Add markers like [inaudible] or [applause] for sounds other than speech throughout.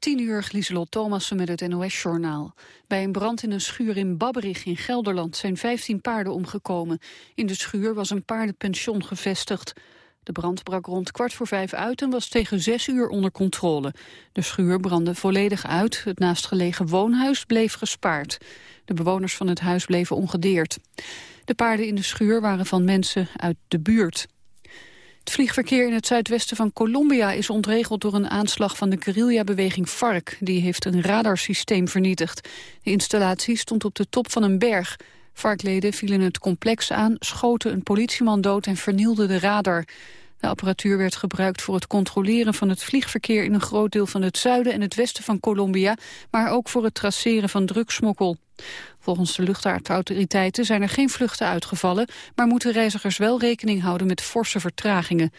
Tien uur, Lieselot Thomassen met het NOS-journaal. Bij een brand in een schuur in Babberich in Gelderland zijn 15 paarden omgekomen. In de schuur was een paardenpension gevestigd. De brand brak rond kwart voor vijf uit en was tegen zes uur onder controle. De schuur brandde volledig uit. Het naastgelegen woonhuis bleef gespaard. De bewoners van het huis bleven ongedeerd. De paarden in de schuur waren van mensen uit de buurt. Het vliegverkeer in het zuidwesten van Colombia is ontregeld door een aanslag van de guerrillabeweging FARC. Die heeft een radarsysteem vernietigd. De installatie stond op de top van een berg. FARC-leden vielen het complex aan, schoten een politieman dood en vernielden de radar. De apparatuur werd gebruikt voor het controleren van het vliegverkeer in een groot deel van het zuiden en het westen van Colombia, maar ook voor het traceren van drugsmokkel. Volgens de luchtvaartautoriteiten zijn er geen vluchten uitgevallen, maar moeten reizigers wel rekening houden met forse vertragingen.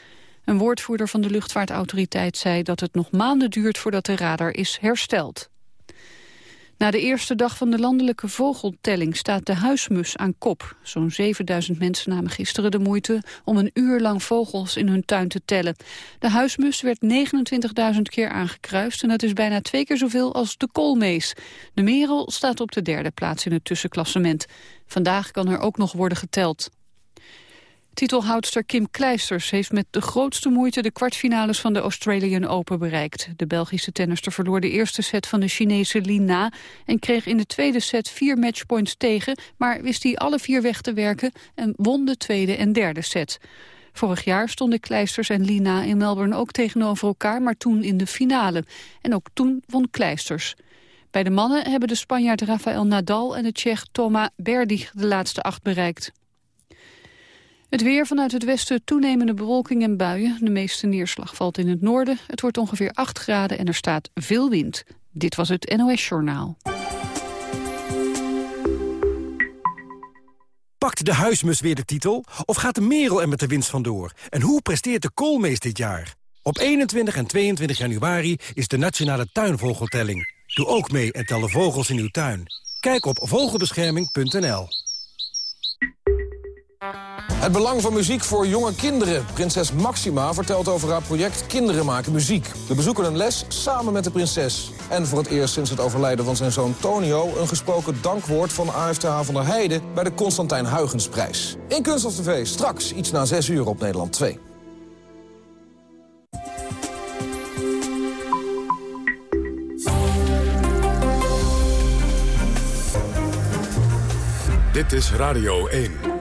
Een woordvoerder van de luchtvaartautoriteit zei dat het nog maanden duurt voordat de radar is hersteld. Na de eerste dag van de landelijke vogeltelling staat de huismus aan kop. Zo'n 7000 mensen namen gisteren de moeite om een uur lang vogels in hun tuin te tellen. De huismus werd 29.000 keer aangekruist en dat is bijna twee keer zoveel als de koolmees. De merel staat op de derde plaats in het tussenklassement. Vandaag kan er ook nog worden geteld. Titelhoudster Kim Kleisters heeft met de grootste moeite de kwartfinales van de Australian Open bereikt. De Belgische tennister verloor de eerste set van de Chinese Lina en kreeg in de tweede set vier matchpoints tegen, maar wist hij alle vier weg te werken en won de tweede en derde set. Vorig jaar stonden Kleisters en Lina in Melbourne ook tegenover elkaar, maar toen in de finale. En ook toen won Kleisters. Bij de mannen hebben de Spanjaard Rafael Nadal en de Tsjech Toma Berdych de laatste acht bereikt. Het weer vanuit het westen toenemende bewolking en buien. De meeste neerslag valt in het noorden. Het wordt ongeveer 8 graden en er staat veel wind. Dit was het NOS Journaal. Pakt de huismus weer de titel? Of gaat de merel er met de winst vandoor? En hoe presteert de koolmees dit jaar? Op 21 en 22 januari is de Nationale Tuinvogeltelling. Doe ook mee en tel de vogels in uw tuin. Kijk op vogelbescherming.nl het belang van muziek voor jonge kinderen. Prinses Maxima vertelt over haar project Kinderen maken muziek. We bezoeken een les samen met de prinses. En voor het eerst sinds het overlijden van zijn zoon Tonio... een gesproken dankwoord van AFTH van der Heijden... bij de Constantijn Huygensprijs. In Kunst of TV, straks iets na 6 uur op Nederland 2. Dit is Radio 1.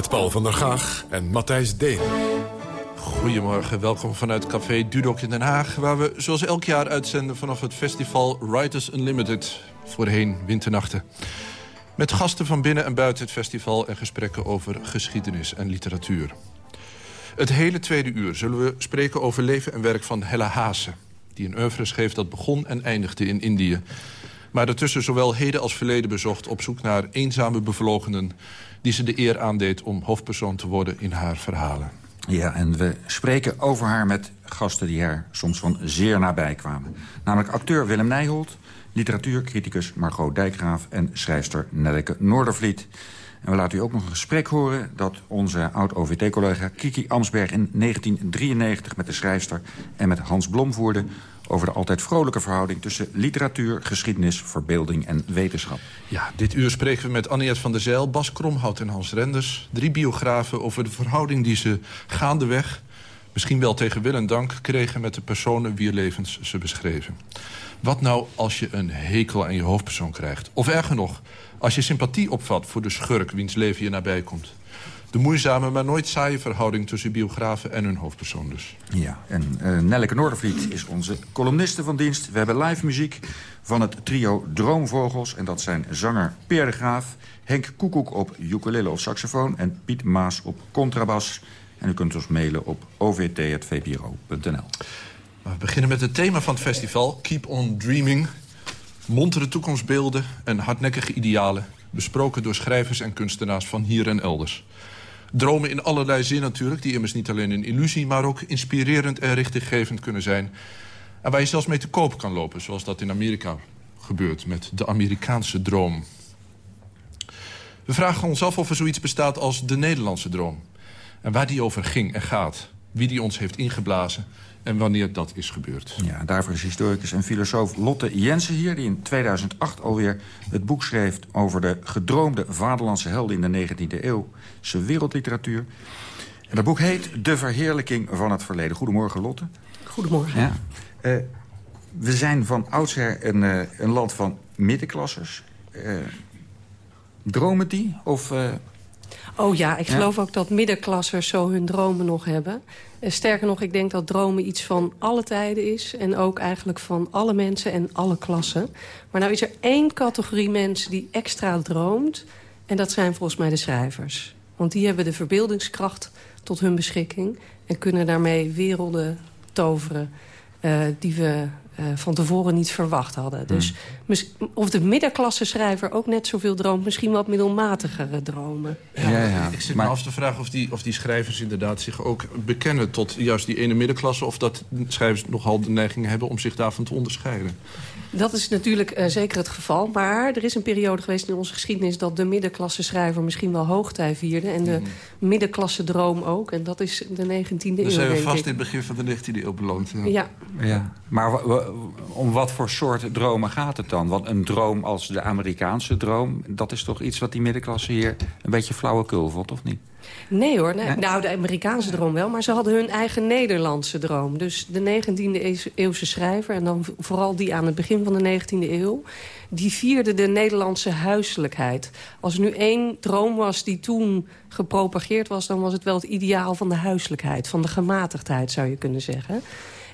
Met Paul van der Gaag en Matthijs Deen. Goedemorgen, welkom vanuit Café Dudok in Den Haag... waar we zoals elk jaar uitzenden vanaf het festival Writers Unlimited. Voorheen Winternachten. Met gasten van binnen en buiten het festival... en gesprekken over geschiedenis en literatuur. Het hele tweede uur zullen we spreken over leven en werk van Hella Haase... die een oeuvre schreef dat begon en eindigde in Indië... maar daartussen zowel heden als verleden bezocht... op zoek naar eenzame bevlogenen die ze de eer aandeed om hoofdpersoon te worden in haar verhalen. Ja, en we spreken over haar met gasten die haar soms van zeer nabij kwamen. Namelijk acteur Willem Nijholt, literatuurcriticus Margot Dijkgraaf... en schrijfster Nelleke Noordervliet. En we laten u ook nog een gesprek horen dat onze oud-OVT-collega Kiki Amsberg in 1993 met de schrijfster en met Hans Blom voerde over de altijd vrolijke verhouding tussen literatuur, geschiedenis, verbeelding en wetenschap. Ja, dit uur spreken we met Anniette van der Zijl, Bas Kromhout en Hans Renders. Drie biografen over de verhouding die ze gaandeweg, misschien wel tegen wil en dank, kregen met de personen wier levens ze beschreven. Wat nou als je een hekel aan je hoofdpersoon krijgt? Of erger nog, als je sympathie opvat voor de schurk wiens leven je nabij komt. De moeizame, maar nooit saaie verhouding tussen biografen en hun hoofdpersoon dus. Ja, en uh, Nelleke Noordervliet is onze columniste van dienst. We hebben live muziek van het trio Droomvogels. En dat zijn zanger Peer de Graaf, Henk Koekoek op ukulele of saxofoon... en Piet Maas op contrabas. En u kunt ons mailen op ovt.vpro.nl. We beginnen met het thema van het festival, Keep on Dreaming. Montere toekomstbeelden en hardnekkige idealen... besproken door schrijvers en kunstenaars van hier en elders. Dromen in allerlei zin natuurlijk, die immers niet alleen een illusie... maar ook inspirerend en richtinggevend kunnen zijn. En waar je zelfs mee te koop kan lopen, zoals dat in Amerika gebeurt... met de Amerikaanse droom. We vragen ons af of er zoiets bestaat als de Nederlandse droom. En waar die over ging en gaat. Wie die ons heeft ingeblazen en wanneer dat is gebeurd. Ja, daarvoor is historicus en filosoof Lotte Jensen hier... die in 2008 alweer het boek schreef over de gedroomde vaderlandse helden... in de 19e eeuwse wereldliteratuur. En dat boek heet De Verheerlijking van het Verleden. Goedemorgen, Lotte. Goedemorgen. Ja. Uh, we zijn van oudsher een, uh, een land van middenklassers. Uh, dromen die? Of Oh ja, ik geloof ook dat middenklassers zo hun dromen nog hebben. En sterker nog, ik denk dat dromen iets van alle tijden is. En ook eigenlijk van alle mensen en alle klassen. Maar nou is er één categorie mensen die extra droomt. En dat zijn volgens mij de schrijvers. Want die hebben de verbeeldingskracht tot hun beschikking. En kunnen daarmee werelden toveren uh, die we uh, van tevoren niet verwacht hadden. Dus of de middenklasse schrijver ook net zoveel droomt... misschien wat middelmatigere dromen. Ja, ja, ja. Ik zit maar... me af te vragen of die, of die schrijvers inderdaad zich ook bekennen... tot juist die ene middenklasse... of dat schrijvers nogal de neiging hebben om zich daarvan te onderscheiden. Dat is natuurlijk uh, zeker het geval. Maar er is een periode geweest in onze geschiedenis... dat de middenklasse schrijver misschien wel hoogtij vierde. En de mm. middenklasse droom ook. En dat is de 19e eeuw, Dan zijn we vast in het begin van de 19e eeuw beland. Ja. ja. ja. Maar om wat voor soort dromen gaat het dan? Want een droom als de Amerikaanse droom... dat is toch iets wat die middenklasse hier een beetje flauwekul vond, of niet? Nee hoor, nee. nou de Amerikaanse droom wel, maar ze hadden hun eigen Nederlandse droom. Dus de 19e eeuwse schrijver, en dan vooral die aan het begin van de 19e eeuw... die vierde de Nederlandse huiselijkheid. Als er nu één droom was die toen gepropageerd was... dan was het wel het ideaal van de huiselijkheid, van de gematigdheid zou je kunnen zeggen.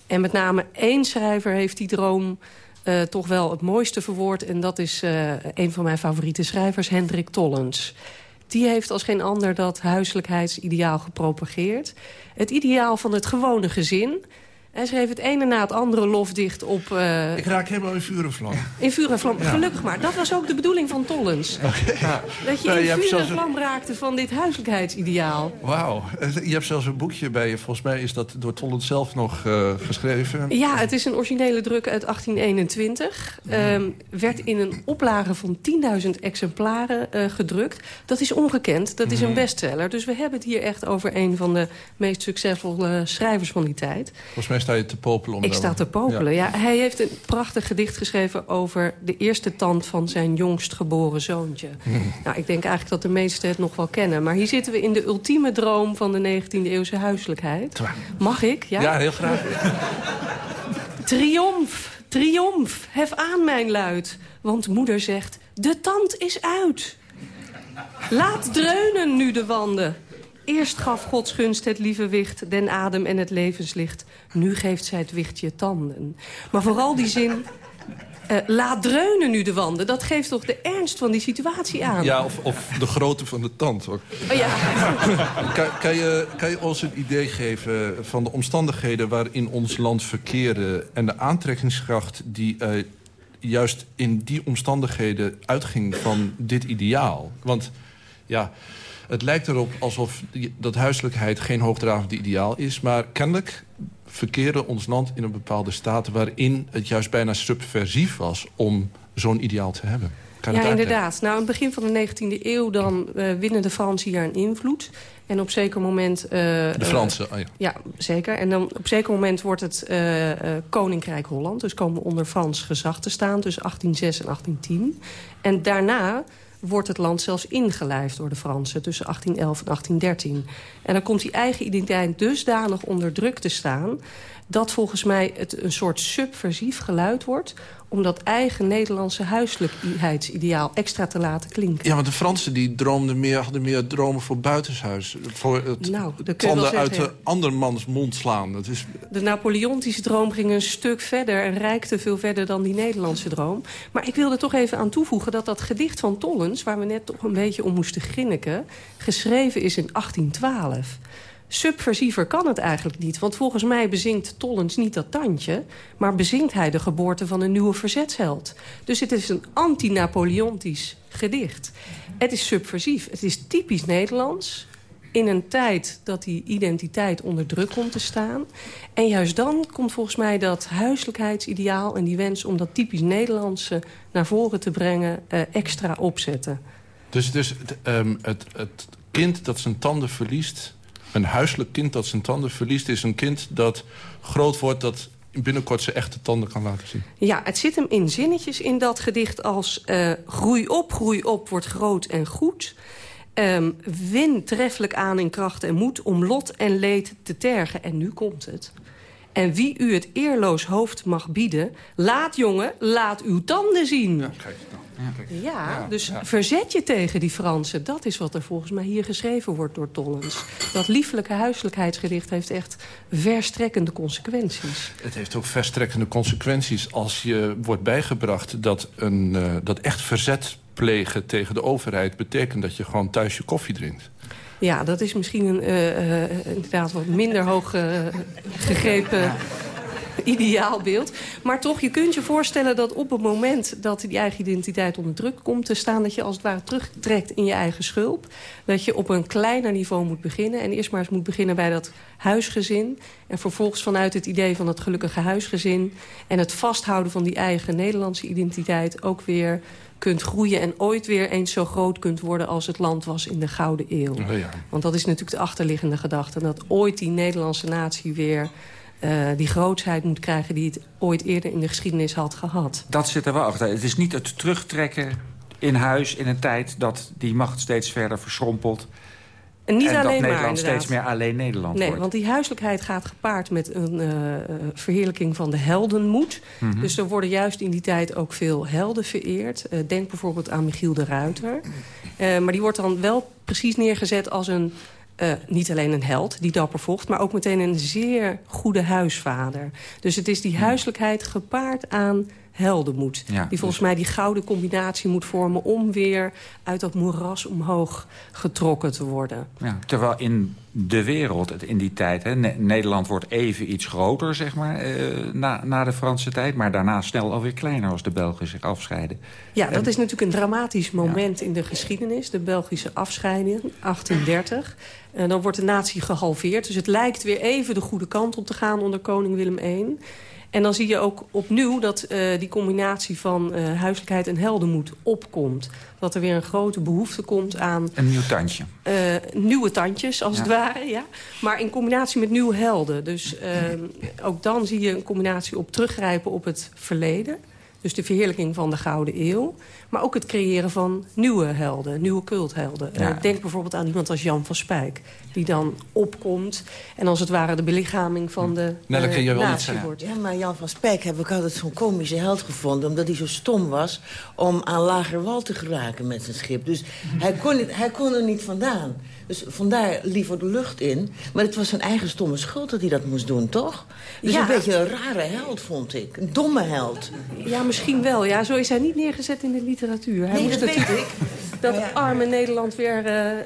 En met name één schrijver heeft die droom... Uh, toch wel het mooiste verwoord. En dat is uh, een van mijn favoriete schrijvers, Hendrik Tollens die heeft als geen ander dat huiselijkheidsideaal gepropageerd. Het ideaal van het gewone gezin. Hij schreef het ene na het andere lofdicht op... Uh... Ik raak helemaal in vuur en vlam. In vuur en vlam, gelukkig maar. Dat was ook de bedoeling van Tollens. Okay. Dat je in vuur en vlam raakte van dit huiselijkheidsideaal. Wauw. Je hebt zelfs een boekje bij je. Volgens mij is dat door Tollens zelf nog uh, geschreven. Ja, het is een originele druk uit 1821. Mm. Um, werd in een oplage van 10.000 exemplaren uh, gedrukt. Dat is ongekend. Dat is een bestseller. Dus we hebben het hier echt over een van de meest succesvolle schrijvers van die tijd. Volgens mij sta je te popelen. Om ik sta te popelen, ja. ja. Hij heeft een prachtig gedicht geschreven over de eerste tand van zijn jongst geboren zoontje. [laughs] Nou, ik denk eigenlijk dat de meesten het nog wel kennen. Maar hier zitten we in de ultieme droom van de 19e eeuwse huiselijkheid. Mag ik? Ja, ja heel graag. [laughs] triomf, triomf, hef aan mijn luid. Want moeder zegt, de tand is uit. Laat dreunen nu de wanden. Eerst gaf Gods gunst het lieve wicht, den adem en het levenslicht. Nu geeft zij het wichtje tanden. Maar vooral die zin... Uh, laat dreunen nu de wanden. Dat geeft toch de ernst van die situatie aan. Ja, of, of de grootte van de tand. Ook. Oh, ja. kan, kan, je, kan je ons een idee geven van de omstandigheden... waarin ons land verkeerde... en de aantrekkingskracht die uh, juist in die omstandigheden uitging van dit ideaal? Want ja... Het lijkt erop alsof dat huiselijkheid geen hoogdravend ideaal is. Maar kennelijk verkeren ons land in een bepaalde staat... waarin het juist bijna subversief was om zo'n ideaal te hebben. ja, inderdaad. Nou, in het begin van de 19e eeuw dan, uh, winnen de Fransen hier een invloed. En op zeker moment... Uh, de Fransen, uh, ja. ja. zeker. En dan op zeker moment wordt het Koninkrijk Holland. Dus komen we onder Frans gezag te staan tussen 1806 en 1810. En daarna wordt het land zelfs ingelijfd door de Fransen... tussen 1811 en 1813. En dan komt die eigen identiteit dusdanig onder druk te staan... dat volgens mij het een soort subversief geluid wordt... om dat eigen Nederlandse huiselijkheidsideaal extra te laten klinken. Ja, want de Fransen die droomden meer, hadden meer dromen voor buitenshuis. Voor het Nou, tanden uit de andermans mond slaan. Dat is, De Napoleontische droom ging een stuk verder en reikte veel verder dan die Nederlandse droom. Maar ik wil er toch even aan toevoegen dat dat gedicht van Tollens... waar we net toch een beetje om moesten grinniken... geschreven is in 1812. Subversiever kan het eigenlijk niet. Want volgens mij bezingt Tollens niet dat tandje... maar bezingt hij de geboorte van een nieuwe verzetsheld. Dus het is een anti-Napoleontisch gedicht. Het is subversief. Het is typisch Nederlands in een tijd dat die identiteit onder druk komt te staan. En juist dan komt volgens mij dat huiselijkheidsideaal... en die wens om dat typisch Nederlandse naar voren te brengen... eh, extra opzetten. dus dus het, het, het kind dat zijn tanden verliest... een huiselijk kind dat zijn tanden verliest... is een kind dat groot wordt... dat binnenkort zijn echte tanden kan laten zien. Ja, het zit hem in zinnetjes in dat gedicht als... eh, groei op, groei op, wordt groot en goed... Ehm, win treffelijk aan in kracht en moed om lot en leed te tergen. En nu komt het. En wie u het eerloos hoofd mag bieden... laat, jongen, laat uw tanden zien. Ja, kijk, dus verzet je tegen die Fransen. Dat is wat er volgens mij hier geschreven wordt door Tollens. Dat liefelijke huiselijkheidsgedicht heeft echt verstrekkende consequenties. Het heeft ook verstrekkende consequenties als je wordt bijgebracht... dat, een, eh, dat echt verzet plegen tegen de overheid... betekent dat je gewoon thuis je koffie drinkt. Ja, dat is misschien een eh, eh, inderdaad wat minder hoog eh, [laughs] gegrepen ideaalbeeld. Maar toch, je kunt je voorstellen dat op het moment dat die eigen identiteit onder druk komt te staan... dat je als het ware terugtrekt in je eigen schulp. Dat je op een kleiner niveau moet beginnen. En eerst maar eens moet beginnen bij dat huisgezin. En vervolgens vanuit het idee van het gelukkige huisgezin... en het vasthouden van die eigen Nederlandse identiteit ook weer kunt groeien... en ooit weer eens zo groot kunt worden als het land was in de Gouden Eeuw. Oh ja. Want dat is natuurlijk de achterliggende gedachte. Dat ooit die Nederlandse natie weer eh, die grootsheid moet krijgen... die het ooit eerder in de geschiedenis had gehad. Dat zit er wel achter. Het is niet het terugtrekken in huis in een tijd dat die macht steeds verder verschrompelt. En niet en dat alleen maar, Nederland inderdaad. steeds meer alleen Nederland Nee, wordt. want die huiselijkheid gaat gepaard met een eh, verheerlijking van de heldenmoed. Mhm. Dus er worden juist in die tijd ook veel helden vereerd. Eh, denk bijvoorbeeld aan Michiel de Ruiter. Maar die wordt dan wel precies neergezet als een... eh, niet alleen een held die dapper vocht... maar ook meteen een zeer goede huisvader. Dus het is die huiselijkheid gepaard aan heldenmoed. Ja, die volgens dus- mij die gouden combinatie moet vormen... om weer uit dat moeras omhoog getrokken te worden. Ja, terwijl in de wereld, in die tijd... Hè, Ne- Nederland wordt even iets groter, zeg maar, eh, na, na de Franse tijd... maar daarna snel alweer kleiner als de Belgen zich afscheiden. Ja, dat En- is natuurlijk een dramatisch moment in de geschiedenis. De Belgische afscheiding, 1830. En dan wordt de natie gehalveerd. Dus het lijkt weer even de goede kant op te gaan onder koning Willem I. En dan zie je ook opnieuw dat eh, die combinatie van eh, huiselijkheid en heldenmoed opkomt. Dat er weer een grote behoefte komt aan Een nieuw tandje. eh, nieuwe tandjes, als Ja. het ware. Ja. Maar in combinatie met nieuwe helden. Dus eh, ook dan zie je een combinatie op teruggrijpen op het verleden. Dus de verheerlijking van de Gouden Eeuw. Maar ook het creëren van nieuwe helden, nieuwe culthelden. Ja. Eh, denk bijvoorbeeld aan iemand als Jan van Spijk. Die dan opkomt en als het ware de belichaming van de eh, jij wil iets natie zeggen. wordt. Ja, maar Jan van Spijk heb ik altijd zo'n komische held gevonden... omdat hij zo stom was om aan Lagerwal te geraken met zijn schip. Dus hij kon, niet, hij kon er niet vandaan. Dus vandaar liever de lucht in. Maar het was zijn eigen stomme schuld dat hij dat moest doen, toch? Dus Ja. een beetje een rare held, vond ik. Een domme held. Ja, misschien wel. Ja, zo is hij niet neergezet in de literatuur. Hij Nee, moest dat weet ik. dat ja. arme Nederland weer eh, eh,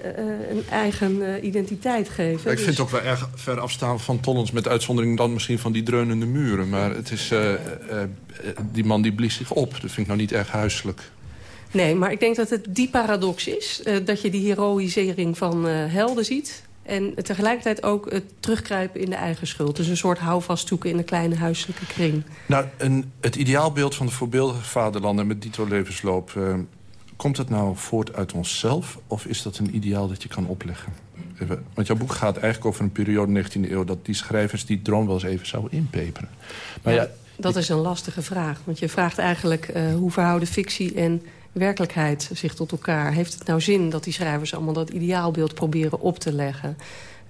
een eigen eh, identiteit geven. ik Dus- vind het ook wel erg ver afstaan van Tollens... met uitzondering dan misschien van die dreunende muren. Maar het is, eh, eh, eh, die man die blies zich op. Dat vind ik nou niet erg huiselijk. Nee, maar ik denk dat het die paradox is. eh, dat je die heroïsering van eh, helden ziet. En tegelijkertijd ook het terugkruipen in de eigen schuld. Dus een soort houvast zoeken in een kleine huiselijke kring. Nou, een, het ideaalbeeld van de voorbeeldige vaderlanden met dito levensloop... eh, komt het nou voort uit onszelf of is dat een ideaal dat je kan opleggen? Even, want jouw boek gaat eigenlijk over een periode 19e eeuw... dat die schrijvers die droom wel eens even zouden inpeperen. Maar ja, Dat is een lastige vraag. Want je vraagt eigenlijk hoe verhouden fictie en werkelijkheid zich tot elkaar. Heeft het nou zin dat die schrijvers allemaal dat ideaalbeeld proberen op te leggen?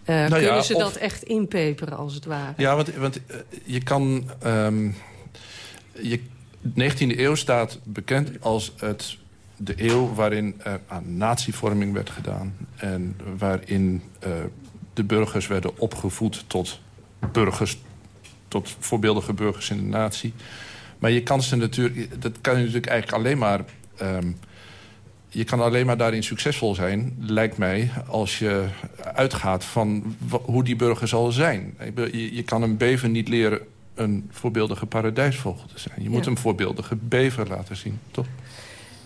Eh, Nou ja, kunnen ze of- dat echt inpeperen als het ware? Ja, want, want eh, je kan... ehm, je, De 19e eeuw staat bekend als het, de eeuw waarin er aan natievorming werd gedaan. En waarin uh, de burgers werden opgevoed tot burgers, tot voorbeeldige burgers in de natie. Maar je kan ze natuurlijk, dat kan je natuurlijk eigenlijk alleen maar... Um, je kan alleen maar daarin succesvol zijn, lijkt mij... als je uitgaat van hoe die burger zal zijn. Je, je kan een bever niet leren een voorbeeldige paradijsvogel te zijn. Je moet een voorbeeldige bever laten zien, toch?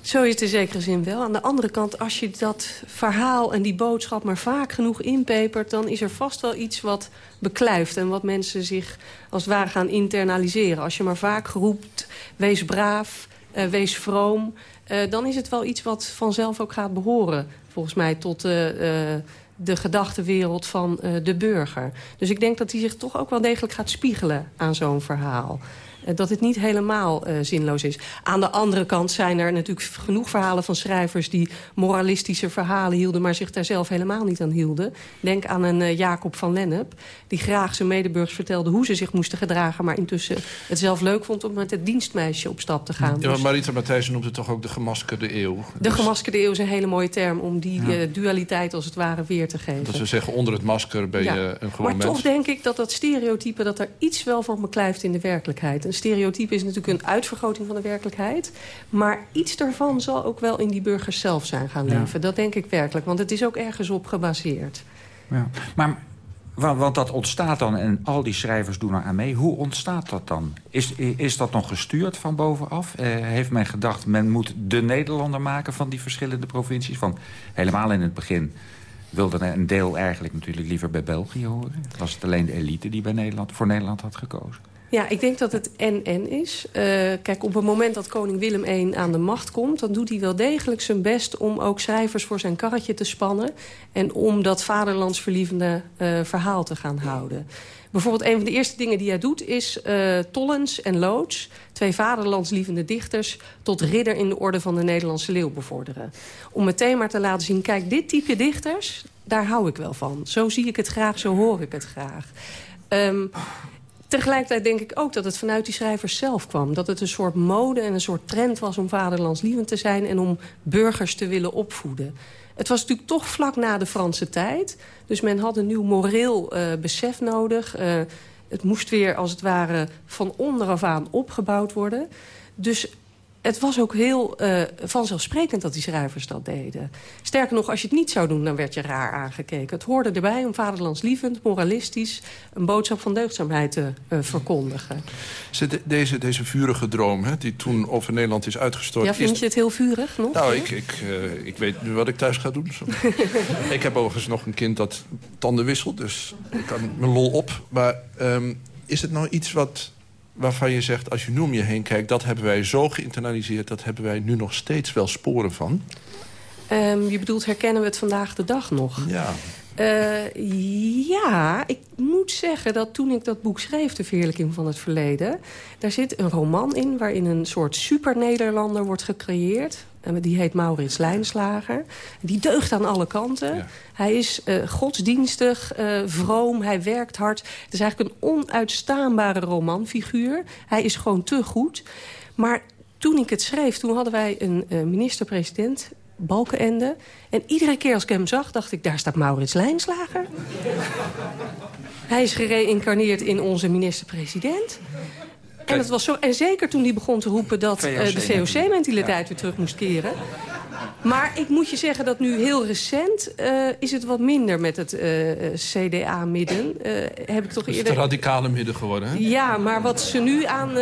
Zo is het in zekere zin wel. Aan de andere kant, als je dat verhaal en die boodschap maar vaak genoeg inpepert... dan is er vast wel iets wat beklijft en wat mensen zich als het ware gaan internaliseren. Als je maar vaak roept, wees braaf, uh, wees vroom... Uh, dan is het wel iets wat vanzelf ook gaat behoren, volgens mij, tot... Uh, de gedachtenwereld van de burger. Dus ik denk dat hij zich toch ook wel degelijk gaat spiegelen aan zo'n verhaal. Eh, dat het niet helemaal uh, zinloos is. Aan de andere kant zijn er natuurlijk genoeg verhalen van schrijvers... die moralistische verhalen hielden, maar zich daar zelf helemaal niet aan hielden. Denk aan een uh, Jacob van Lennep, die graag zijn medeburgers vertelde... hoe ze zich moesten gedragen, maar intussen het zelf leuk vond... om met het dienstmeisje op stap te gaan. Ja, maar Marita Matthijssen noemt het toch ook de gemaskerde eeuw? De dus... gemaskerde eeuw is een hele mooie term... om die ja. dualiteit als het ware weer te geven. Dat ze zeggen, onder het masker ben ja. je een gewoon maar mens. Maar toch denk ik dat dat stereotype... dat er iets wel van beklijft in de werkelijkheid stereotype is natuurlijk een uitvergroting van de werkelijkheid. Maar iets daarvan zal ook wel in die burgers zelf zijn gaan leven. Ja. Dat denk ik werkelijk, want het is ook ergens op gebaseerd. Ja. Maar want dat ontstaat dan en al die schrijvers doen er aan mee. Hoe ontstaat dat dan? Is, is dat nog gestuurd van bovenaf? Eh, heeft men gedacht, men moet de Nederlander maken van die verschillende provincies? Van helemaal in het begin wilde een deel eigenlijk natuurlijk liever bij België horen. Was het alleen de elite die bij Nederland, voor Nederland had gekozen? Ja, ik denk dat het en-en is. Uh, kijk, op het moment dat koning Willem I aan de macht komt... dan doet hij wel degelijk zijn best om ook schrijvers voor zijn karretje te spannen... en om dat vaderlandsverlievende uh, verhaal te gaan houden. Bijvoorbeeld een van de eerste dingen die hij doet is uh, Tollens en Loods... twee vaderlandslievende dichters tot ridder in de orde van de Nederlandse leeuw bevorderen. Om meteen maar te laten zien, kijk, dit type dichters, daar hou ik wel van. Zo zie ik het graag, zo hoor ik het graag. Um, Tegelijkertijd denk ik ook dat het vanuit die schrijvers zelf kwam. Dat het een soort mode en een soort trend was om vaderlandslievend te zijn... en om burgers te willen opvoeden. Het was natuurlijk toch vlak na de Franse tijd. Dus men had een nieuw moreel uh, besef nodig. Uh, het moest weer, als het ware, van onderaf aan opgebouwd worden. Dus het was ook heel uh, vanzelfsprekend dat die schrijvers dat deden. Sterker nog, als je het niet zou doen, dan werd je raar aangekeken. Het hoorde erbij om vaderlandslievend, moralistisch... een boodschap van deugdzaamheid te uh, verkondigen. De, deze, deze vurige droom, hè, die toen over Nederland is uitgestort... Ja, vind is... je het heel vurig nog? Nou, ik, ik, uh, ik weet nu wat ik thuis ga doen. [laughs] ik heb overigens nog een kind dat tanden wisselt, dus ik kan mijn lol op. Maar um, is het nou iets wat waarvan je zegt, als je nu om je heen kijkt... dat hebben wij zo geïnternaliseerd, dat hebben wij nu nog steeds wel sporen van? Um, je bedoelt, herkennen we het vandaag de dag nog? Ja. Uh, ja, ik moet zeggen dat toen ik dat boek schreef... De Verheerlijking van het Verleden... daar zit een roman in waarin een soort super-Nederlander wordt gecreëerd. En die heet Maurits Lijnslager. Die deugt aan alle kanten. Ja. Hij is uh, godsdienstig, uh, vroom, hij werkt hard. Het is eigenlijk een onuitstaanbare romanfiguur. Hij is gewoon te goed. Maar toen ik het schreef, toen hadden wij een uh, minister-president... Balkenende. En iedere keer als ik hem zag, dacht ik, daar staat Maurits Lijnslager. hij is gereïncarneerd in onze minister-president. En, het was zo, en zeker toen hij begon te roepen dat uh, de VOC-mentaliteit weer terug moest keren. Maar ik moet je zeggen dat nu heel recent uh, is het wat minder met het uh, CDA-midden. Uh, heb ik toch eerder... het radicale midden geworden, hè? Ja, maar wat ze nu aan...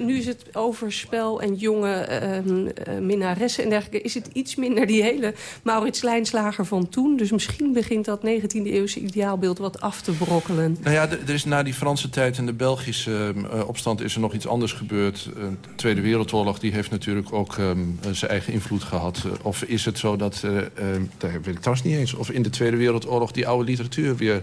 nu is het overspel en jonge ehm, minnaressen en dergelijke... is het iets minder die hele Maurits Lijnslager van toen. Dus misschien begint dat 19e-eeuwse ideaalbeeld wat af te brokkelen. Nou ja, er is na die Franse tijd en de Belgische opstand... is er nog iets anders gebeurd. De Tweede Wereldoorlog die heeft natuurlijk ook um, zijn eigen invloed gehad... of is het zo dat, uh, uh, dat weet ik trouwens niet eens... of in de Tweede Wereldoorlog die oude literatuur weer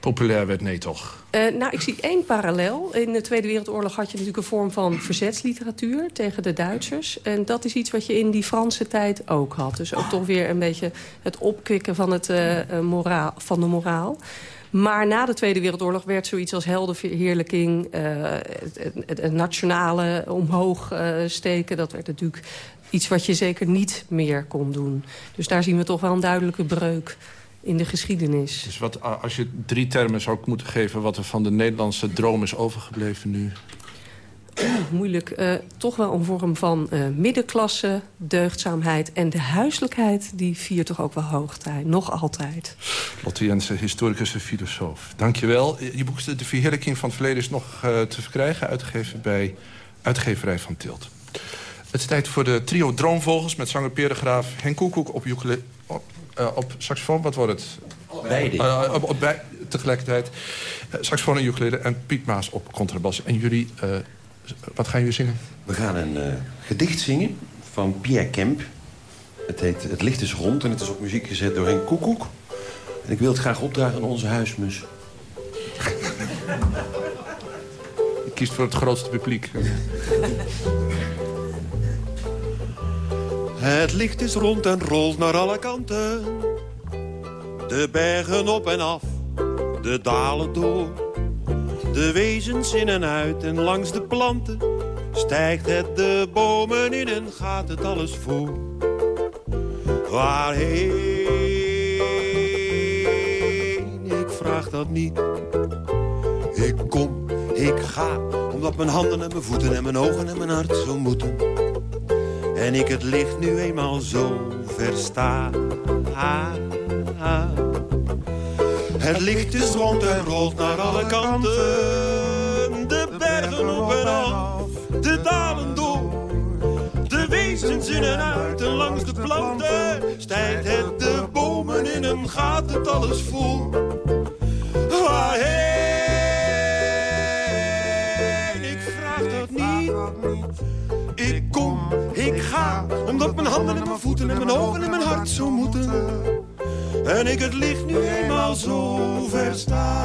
populair werd? Nee, toch? Uh, nou, ik zie één parallel. In de Tweede Wereldoorlog had je natuurlijk een vorm van verzetsliteratuur tegen de Duitsers. En dat is iets wat je in die Franse tijd ook had. Dus ook toch weer een beetje het opkwikken van, het, moraal, van de moraal. Maar na de Tweede Wereldoorlog werd zoiets als heldenverheerlijking... Het, nationale omhoog steken, dat werd natuurlijk iets wat je zeker niet meer kon doen. Dus daar zien we toch wel een duidelijke breuk in de geschiedenis. Dus wat, als je drie termen zou moeten geven... wat er van de Nederlandse droom is overgebleven nu? [clears throat] moeilijk. Uh, toch wel een vorm van uh, middenklasse, deugdzaamheid... en de huiselijkheid, die viert toch ook wel hoogtijd. Nog altijd. Lotte Jensen, historicus en filosoof. Dank je wel. Je boek De Verheerlijking van het Verleden is nog uh, te verkrijgen... uitgegeven bij uitgeverij van Tilt. Het is tijd voor de trio Droomvogels... met zanger Peer Henk Koekoek op, op, op saxofoon. Wat wordt het? Beide. op, op, bij, tegelijkertijd. saxofoon en ukulele en Piet Maas op contrabas. En jullie wat gaan jullie zingen? We gaan een uh, gedicht zingen van Pierre Kemp. Het heet Het licht is rond en het is op muziek gezet door een koekoek. En ik wil het graag opdragen aan onze huismus. Ik kies voor het grootste publiek. [laughs] Het licht is rond en rolt naar alle kanten. De bergen op en af, de dalen door. De wezens in en uit en langs de planten Stijgt het de bomen in en gaat het alles voor Waarheen, ik vraag dat niet Ik kom, ik ga, omdat mijn handen en mijn voeten En mijn ogen en mijn hart zo moeten En ik het licht nu eenmaal zo versta het licht is rond en rolt naar alle kanten. De bergen op en af, de dalen door. De wezens in en uit en langs de planten. Stijgt het de bomen in en gaat het alles vol. Waarheen? Ik vraag dat niet. Ik kom, ik ga, omdat mijn handen en mijn voeten en mijn ogen en mijn hart zo moeten. En ik het licht nu eenmaal zo versta.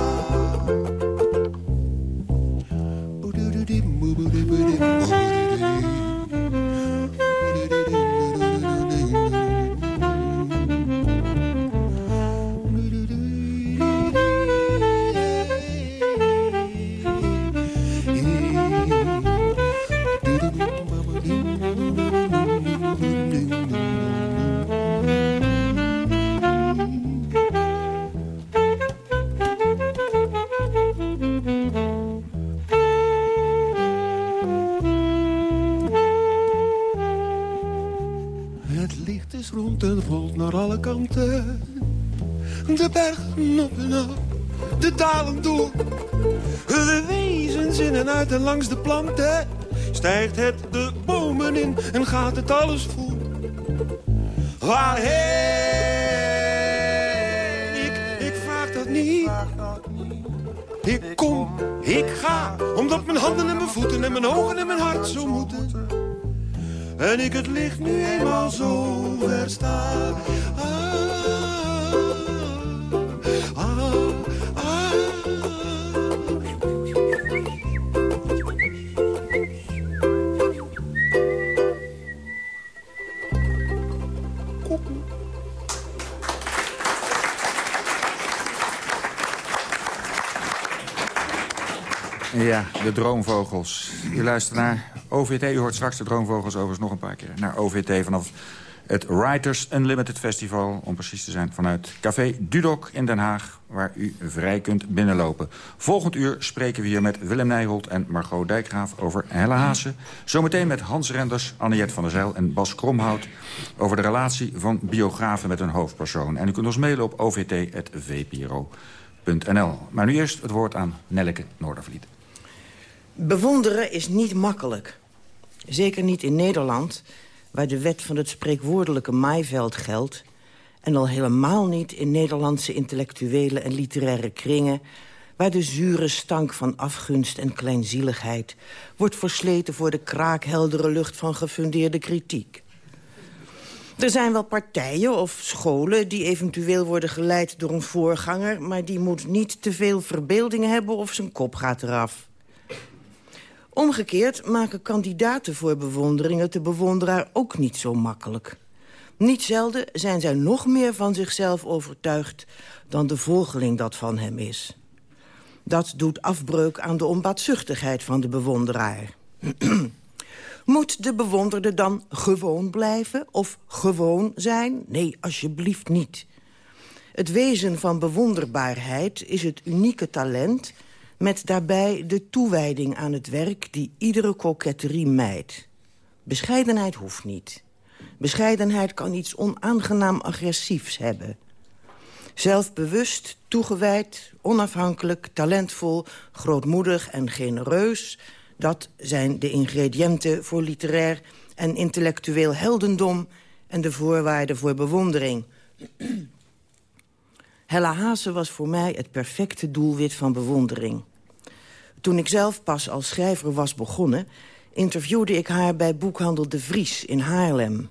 De bergen op en af, de dalen door. De wezens in en uit en langs de planten. Stijgt het de bomen in en gaat het alles voor. Waarheen? Ik, ik vraag dat niet. Ik kom, ik ga, omdat mijn handen en mijn voeten en mijn ogen en mijn hart zo moeten. En ik het licht nu eenmaal zo versta. Ja, de droomvogels. U luistert naar OVT. U hoort straks de droomvogels overigens nog een paar keer. Naar OVT vanaf het Writers Unlimited Festival. Om precies te zijn vanuit Café Dudok in Den Haag. Waar u vrij kunt binnenlopen. Volgend uur spreken we hier met Willem Nijholt en Margot Dijkgraaf over Helle Haase. Zometeen met Hans Renders, Anniette van der Zijl en Bas Kromhout. Over de relatie van biografen met een hoofdpersoon. En u kunt ons mailen op ovt.vpro.nl. Maar nu eerst het woord aan Nelleke Noordervliet. Bewonderen is niet makkelijk. Zeker niet in Nederland, waar de wet van het spreekwoordelijke maaiveld geldt... en al helemaal niet in Nederlandse intellectuele en literaire kringen... waar de zure stank van afgunst en kleinzieligheid... wordt versleten voor de kraakheldere lucht van gefundeerde kritiek. Er zijn wel partijen of scholen die eventueel worden geleid door een voorganger... maar die moet niet te veel verbeelding hebben of zijn kop gaat eraf. Omgekeerd maken kandidaten voor bewondering het de bewonderaar ook niet zo makkelijk. Niet zelden zijn zij nog meer van zichzelf overtuigd... dan de volgeling dat van hem is. Dat doet afbreuk aan de onbaatzuchtigheid van de bewonderaar. [clears throat] Moet de bewonderde dan gewoon blijven of gewoon zijn? Nee, alsjeblieft niet. Het wezen van bewonderbaarheid is het unieke talent... met daarbij de toewijding aan het werk die iedere koketterie mijdt. Bescheidenheid hoeft niet. Bescheidenheid kan iets onaangenaam agressiefs hebben. Zelfbewust, toegewijd, onafhankelijk, talentvol, grootmoedig en genereus... dat zijn de ingrediënten voor literair en intellectueel heldendom... en de voorwaarden voor bewondering. Hella Haase was voor mij het perfecte doelwit van bewondering. Toen ik zelf pas als schrijver was begonnen... interviewde ik haar bij boekhandel De Vries in Haarlem.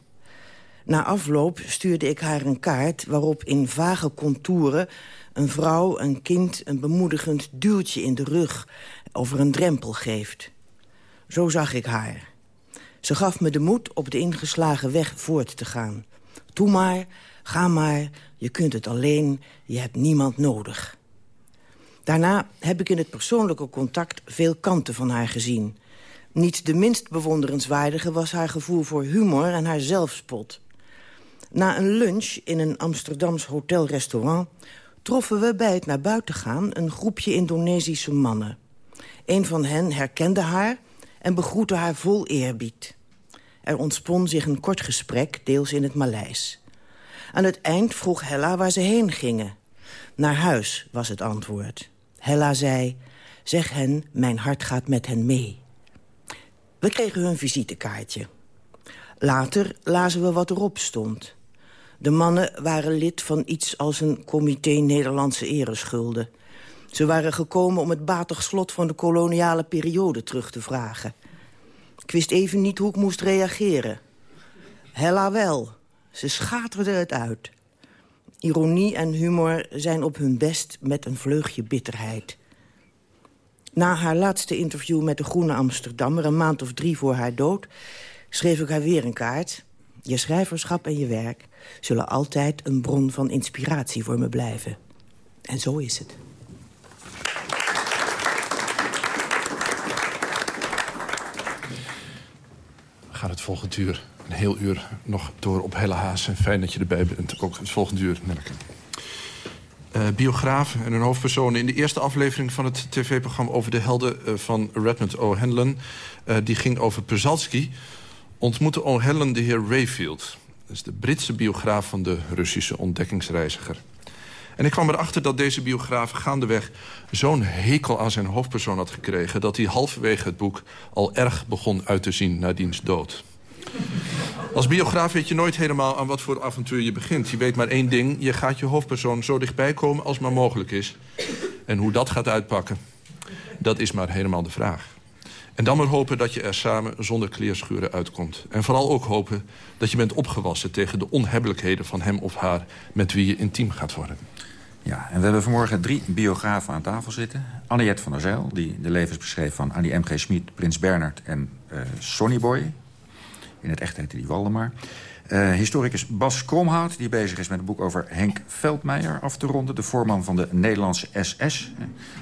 Na afloop stuurde ik haar een kaart waarop in vage contouren... een vrouw, een kind, een bemoedigend duwtje in de rug... over een drempel geeft. Zo zag ik haar. Ze gaf me de moed op de ingeslagen weg voort te gaan. Doe maar, ga maar, je kunt het alleen, je hebt niemand nodig. Daarna heb ik in het persoonlijke contact veel kanten van haar gezien. Niet de minst bewonderenswaardige was haar gevoel voor humor en haar zelfspot. Na een lunch in een Amsterdams hotelrestaurant... troffen we bij het naar buiten gaan een groepje Indonesische mannen. Een van hen herkende haar en begroette haar vol eerbied. Er ontspon zich een kort gesprek, deels in het Maleis. Aan het eind vroeg Hella waar ze heen gingen. Naar huis, was het antwoord. Hella zei, zeg hen, mijn hart gaat met hen mee. We kregen hun visitekaartje. Later lazen we wat erop stond. De mannen waren lid van iets als een comité Nederlandse ereschulden. Ze waren gekomen om het batig slot van de koloniale periode terug te vragen. Ik wist even niet hoe ik moest reageren. Hella wel. Ze schaterde het uit. Ironie en humor zijn op hun best met een vleugje bitterheid. Na haar laatste interview met de Groene Amsterdammer... een maand of drie voor haar dood, schreef ik haar weer een kaart. Je schrijverschap en je werk zullen altijd een bron van inspiratie voor me blijven. En zo is het. We gaan het volgende uur, een heel uur, nog door op Helle Haas. Fijn dat je erbij bent, ook het volgende uur, Nelke. Uh, biograaf en een hoofdpersoon in de eerste aflevering van het tv-programma... over de helden uh, van Redmond O'Hanlon. Uh, die ging over Przalski. Ontmoette O'Hanlon de heer Rayfield. Dat is de Britse biograaf van de Russische ontdekkingsreiziger. En ik kwam erachter dat deze biograaf gaandeweg zo'n hekel aan zijn hoofdpersoon had gekregen... dat hij halverwege het boek al erg begon uit te zien na diens dood. Als biograaf weet je nooit helemaal aan wat voor avontuur je begint. Je weet maar één ding, je gaat je hoofdpersoon zo dichtbij komen als maar mogelijk is. En hoe dat gaat uitpakken, dat is maar helemaal de vraag. En dan maar hopen dat je er samen zonder kleerschuren uitkomt. En vooral ook hopen dat je bent opgewassen tegen de onhebbelijkheden van hem of haar... met wie je intiem gaat worden. Ja, en we hebben vanmorgen drie biografen aan tafel zitten. Anniette van der Zijl, die de levens beschreef van Annie M.G. Schmid, Prins Bernard en uh, Sonny Boy. In het echt heette die Waldemar. Uh, historicus Bas Kromhout, die bezig is met een boek over Henk Veldmeijer af te ronden. De voorman van de Nederlandse SS.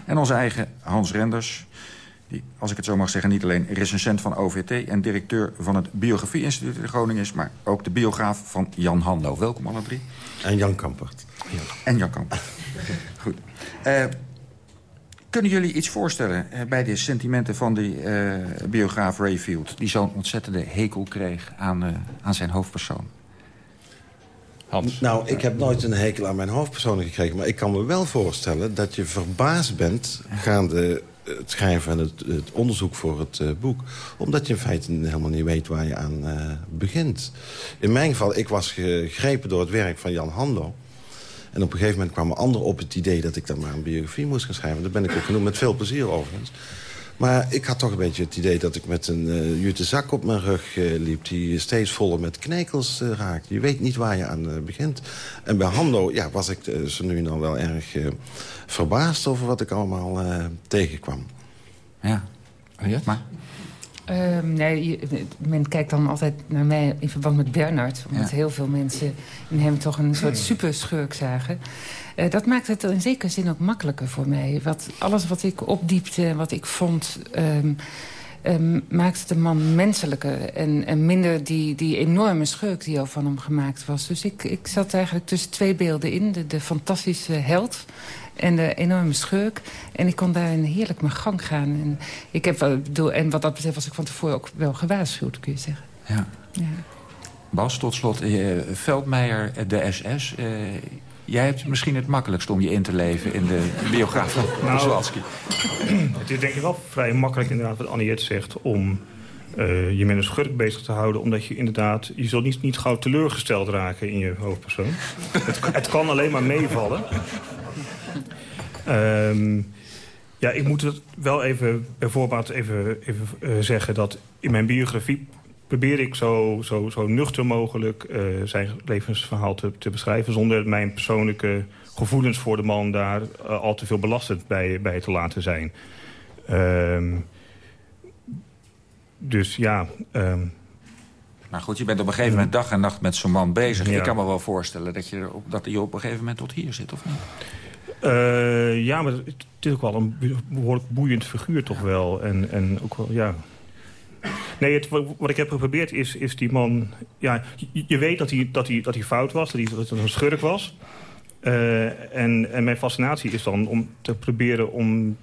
En onze eigen Hans Renders, die, als ik het zo mag zeggen, niet alleen recensent van OVT... en directeur van het Biografie-instituut in Groningen is... maar ook de biograaf van Jan Hanlo. Welkom alle drie. En Jan Kampert. En Jan Kampert. Goed. Uh, kunnen jullie iets voorstellen uh, bij de sentimenten van die uh, biograaf Rayfield... die zo'n ontzettende hekel kreeg aan, aan zijn hoofdpersoon? Hans. Nou, ik heb nooit een hekel aan mijn hoofdpersoon gekregen... maar ik kan me wel voorstellen dat je verbaasd bent... gaande het schrijven en het, het onderzoek voor het uh, boek. Omdat je in feite helemaal niet weet waar je aan uh, begint. In mijn geval, ik was gegrepen door het werk van Jan Hando. En op een gegeven moment kwamen anderen op het idee... dat ik dan maar een biografie moest gaan schrijven. Daar ben ik ook genoemd, met veel plezier overigens. Maar ik had toch een beetje het idee dat ik met een uh, jute zak op mijn rug uh, liep... die steeds voller met knekels uh, raakt. Je weet niet waar je aan begint. En bij Hando ja, was ik zo nu en dan wel erg verbaasd... over wat ik allemaal tegenkwam. Ja, ja. maar... Ehm, nee, men kijkt dan altijd naar mij in verband met Bernard. Omdat heel veel mensen in hem toch een soort hmm. superschurk zagen. Uh, dat maakt het in zekere zin ook makkelijker voor mij. Wat, alles wat ik opdiepte, wat ik vond... Um, um, maakte de man menselijker. En, en minder die, die enorme schurk die al van hem gemaakt was. Dus ik, ik zat eigenlijk tussen twee beelden in. De, de fantastische held en de enorme schurk. En ik kon daarin heerlijk mijn gang gaan. En, ik heb, bedoel, en wat dat betreft was ik van tevoren ook wel gewaarschuwd, kun je zeggen. Ja. ja. Bas, tot slot, eh, Veldmeijer, de SS. Eh, jij hebt misschien het makkelijkst om je in te leven in de [laughs] biograaf van nou, [clears throat] Het is denk ik wel vrij makkelijk inderdaad wat Annie zegt... om uh, je met een schurk bezig te houden. Omdat je inderdaad, je zult niet, niet gauw teleurgesteld raken in je hoofdpersoon. het, het kan alleen maar meevallen. Um, ja, ik moet het wel even bijvoorbeeld even, even uh, zeggen... dat in mijn biografie probeer ik zo, zo, zo nuchter mogelijk uh, zijn levensverhaal te, te, beschrijven... zonder mijn persoonlijke gevoelens voor de man daar uh, al te veel belastend bij, bij te laten zijn. Um, dus ja... Um, maar goed, je bent op een gegeven moment dag en nacht met zo'n man bezig. Ja. Ik kan me wel voorstellen dat je, dat je op een gegeven moment tot hier zit, of niet? Uh, ja, maar het is ook wel een behoorlijk boeiend figuur toch wel. En, en ook wel, ja... Nee, wat ik heb geprobeerd is, is die man... Ja, je, weet dat hij, dat, hij, dat hij fout was, dat hij, dat een schurk was. Uh, en, en mijn fascinatie is dan om te proberen om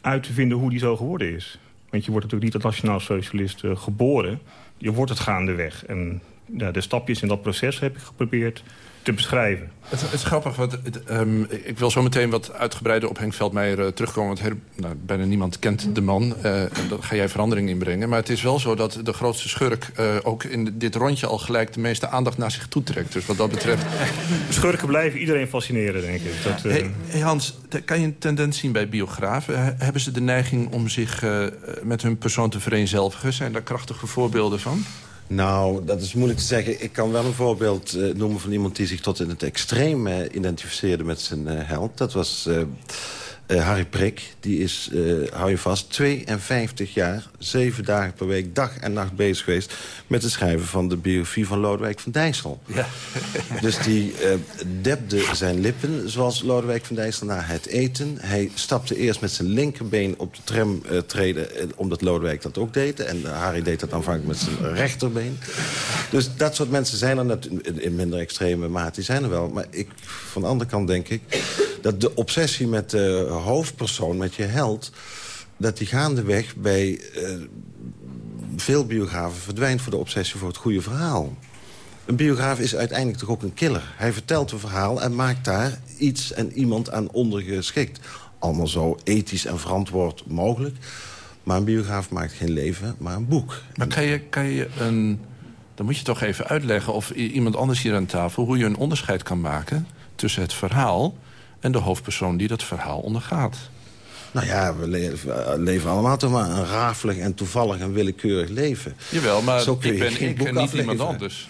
uit te vinden hoe die zo geworden is. Want je wordt natuurlijk niet als nationaal socialist uh, geboren. Je wordt het gaandeweg. En de stapjes in dat proces heb ik geprobeerd te beschrijven. Het, het is grappig, want het, um, ik wil zo meteen wat uitgebreider op Henk Veldmeijer uh, terugkomen. Want nou, bijna niemand kent de man. Uh, daar ga jij verandering in brengen. Maar het is wel zo dat de grootste schurk uh, ook in dit rondje al gelijk de meeste aandacht naar zich toe trekt. Dus wat dat betreft... [laughs] Schurken blijven iedereen fascineren, denk ik. Dat, hey, hey Hans, kan je een tendens zien bij biografen? Hebben ze de neiging om zich met hun persoon te vereenzelvigen? Zijn daar krachtige voorbeelden van? Nou, dat is moeilijk te zeggen. Ik kan wel een voorbeeld uh, noemen van iemand die zich tot in het extreem uh, identificeerde met zijn uh, held. Dat was uh, Harry Prik, die is, uh, hou je vast, 52 jaar, zeven dagen per week, dag en nacht bezig geweest... met het schrijven van de biografie van Lodewijk van Dijssel. Ja. [laughs] dus die uh, depte zijn lippen, zoals Lodewijk van Dijssel, na het eten. Hij stapte eerst met zijn linkerbeen op de tram treden... omdat Lodewijk dat ook deed. En Harry deed dat aanvankelijk met zijn rechterbeen. Dus dat soort mensen zijn er net in minder extreme mate. Die zijn er wel. Maar ik, van de andere kant denk ik dat de obsessie met de hoofdpersoon, met je held... dat die gaandeweg bij uh, veel biografen verdwijnt... voor de obsessie voor het goede verhaal. Een biograaf is uiteindelijk toch ook een killer. Hij vertelt een verhaal en maakt daar iets en iemand aan ondergeschikt. Allemaal zo ethisch en verantwoord mogelijk. Maar een biograaf maakt geen leven, maar een boek. Maar kan je, kan je een... Dan moet je toch even uitleggen, of iemand anders hier aan tafel... hoe je een onderscheid kan maken tussen het verhaal en de hoofdpersoon die dat verhaal ondergaat. Nou ja, we leven, allemaal toch maar een rafelig en toevallig en willekeurig leven. Jawel, maar Zo ik ben ik en niet iemand anders.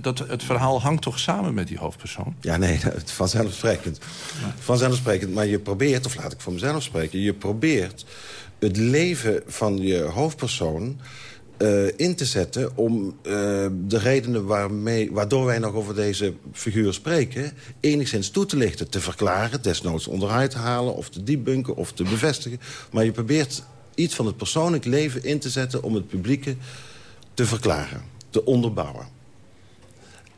Dat, het verhaal hangt toch samen met die hoofdpersoon? Ja, nee, [laughs] vanzelfsprekend. Vanzelfsprekend, maar je probeert, of laat ik voor mezelf spreken... je probeert het leven van je hoofdpersoon uh, in te zetten om uh, de redenen waarmee, waardoor wij nog over deze figuur spreken... enigszins toe te lichten, te verklaren, desnoods onderuit te halen... of te debunken of te bevestigen. Maar je probeert iets van het persoonlijk leven in te zetten... om het publieke te verklaren, te onderbouwen.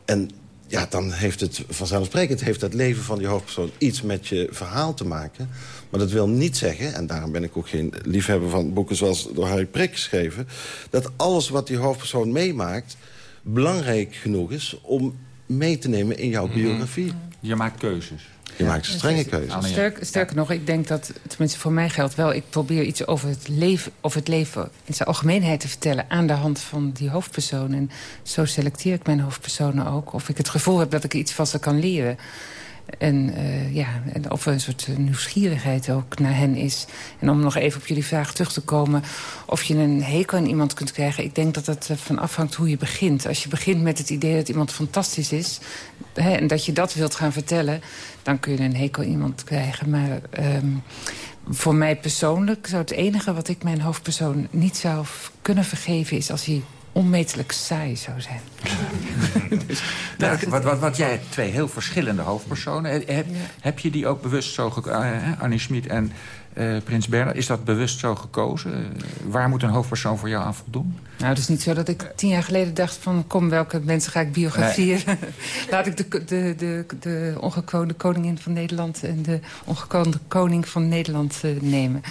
En ja, dan heeft het vanzelfsprekend heeft het leven van die hoofdpersoon iets met je verhaal te maken. Maar dat wil niet zeggen, en daarom ben ik ook geen liefhebber van boeken zoals door Harry Prik geschreven... dat alles wat die hoofdpersoon meemaakt belangrijk genoeg is om mee te nemen in jouw mhm. biografie. Je maakt keuzes. Je maakt strenge keuzes. Sterk, sterker nog, ik denk dat, tenminste voor mij geldt wel... ik probeer iets over het leven, over het leven in zijn algemeenheid te vertellen... aan de hand van die hoofdpersoon. En zo selecteer ik mijn hoofdpersonen ook. Of ik het gevoel heb dat ik iets van ze kan leren. En, uh, ja, en of er een soort nieuwsgierigheid ook naar hen is. En om nog even op jullie vraag terug te komen... of je een hekel aan iemand kunt krijgen... ik denk dat het van afhangt hoe je begint. Als je begint met het idee dat iemand fantastisch is... Hè, en dat je dat wilt gaan vertellen... dan kun je een hekel aan iemand krijgen. Maar um, voor mij persoonlijk zou het enige wat ik mijn hoofdpersoon niet zou kunnen vergeven... is als hij onmetelijk saai zou zijn. [laughs] dus, nou, wat, wat, wat jij twee heel verschillende hoofdpersonen. Heb, ja. heb je die ook bewust zo uh, Annie Schmid en uh, Prins Bernhard, is dat bewust zo gekozen? Uh, waar moet een hoofdpersoon voor jou aan voldoen? Nou, het is niet zo dat ik tien jaar geleden dacht van... kom, welke mensen ga ik biografieën? Nee. [laughs] Laat ik de, de, de, de koningin van Nederland... en de ongekroonde koning van Nederland uh, nemen.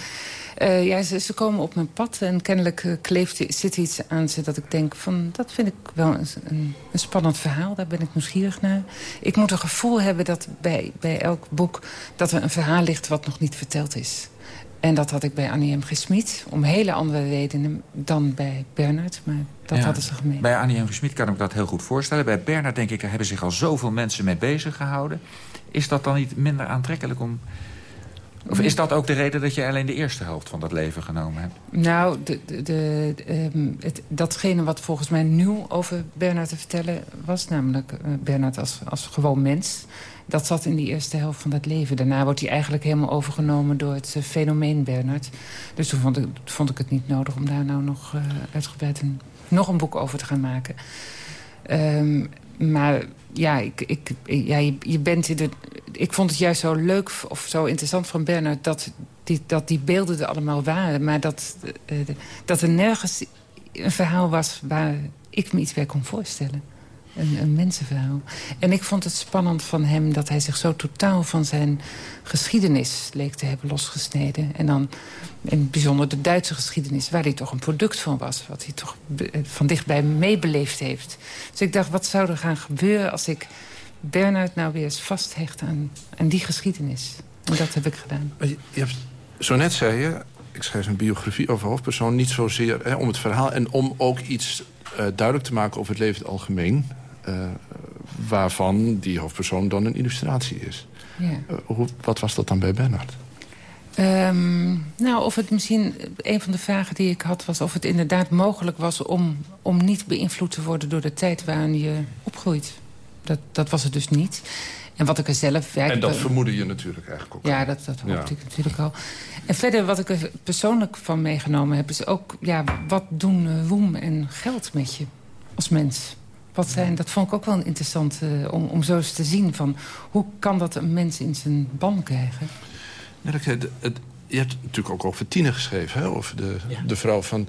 Uh, ja, ze, ze, komen op mijn pad en kennelijk uh, kleeft, zit iets aan ze dat ik denk van... dat vind ik wel een, een, een, spannend verhaal, daar ben ik nieuwsgierig naar. Ik moet een gevoel hebben dat bij, bij elk boek... dat er een verhaal ligt wat nog niet verteld is. En dat had ik bij Annie M. Gesmied. Om hele andere redenen dan bij Bernard. Maar dat ja, hadden ze gemeen. Bij Annie M. Gesmied kan ik dat heel goed voorstellen. Bij Bernard denk ik, daar hebben zich al zoveel mensen mee bezig gehouden. Is dat dan niet minder aantrekkelijk om... Of is dat ook de reden dat je alleen de eerste helft van dat leven genomen hebt? Nou, de, de, um, het, datgene wat volgens mij nieuw over Bernard te vertellen was... namelijk uh, Bernard als, als gewoon mens dat zat in die eerste helft van dat leven. Daarna wordt hij eigenlijk helemaal overgenomen door het uh, fenomeen Bernard. Dus toen vond ik, vond ik het niet nodig om daar nou nog uh, uitgebreid een, nog een boek over te gaan maken. Um, maar ja, ik, je, je, bent in de, ik vond het juist zo leuk of zo interessant van Bernard... dat die, dat die beelden er allemaal waren. Maar dat, uh, dat er nergens een verhaal was waar ik me iets bij kon voorstellen. Een, een mensenverhaal. En ik vond het spannend van hem dat hij zich zo totaal van zijn geschiedenis leek te hebben losgesneden. En dan in bijzonder de Duitse geschiedenis, waar hij toch een product van was. Wat hij toch van dichtbij meebeleefd heeft. Dus ik dacht, wat zou er gaan gebeuren als ik Bernard nou weer eens vasthecht aan, aan die geschiedenis. En dat heb ik gedaan. Je, je hebt, zo net zei je, ik schrijf een biografie over hoofdpersoon... niet zozeer hè, om het verhaal en om ook iets uh, duidelijk te maken over het leven in het algemeen... Uh, waarvan die hoofdpersoon dan een illustratie is. Ja. Uh, hoe, wat was dat dan bij Bernard? Um, nou, of het misschien... Een van de vragen die ik had was of het inderdaad mogelijk was... om, om niet beïnvloed te worden door de tijd waarin je opgroeit. Dat, dat was het dus niet. En wat ik er zelf... Ja, en dat vermoedde je natuurlijk eigenlijk ook. Ja, dat, dat hoopte ja. ik natuurlijk al. En verder wat ik er persoonlijk van meegenomen heb... is ook, ja, wat doen uh, woem en geld met je als mens? Wat zijn, dat vond ik ook wel interessant uh, om, om zo eens te zien. Van, hoe kan dat een mens in zijn ban krijgen? Ja, het, het, je hebt natuurlijk ook over Tine geschreven, hè? over de, ja. de vrouw van...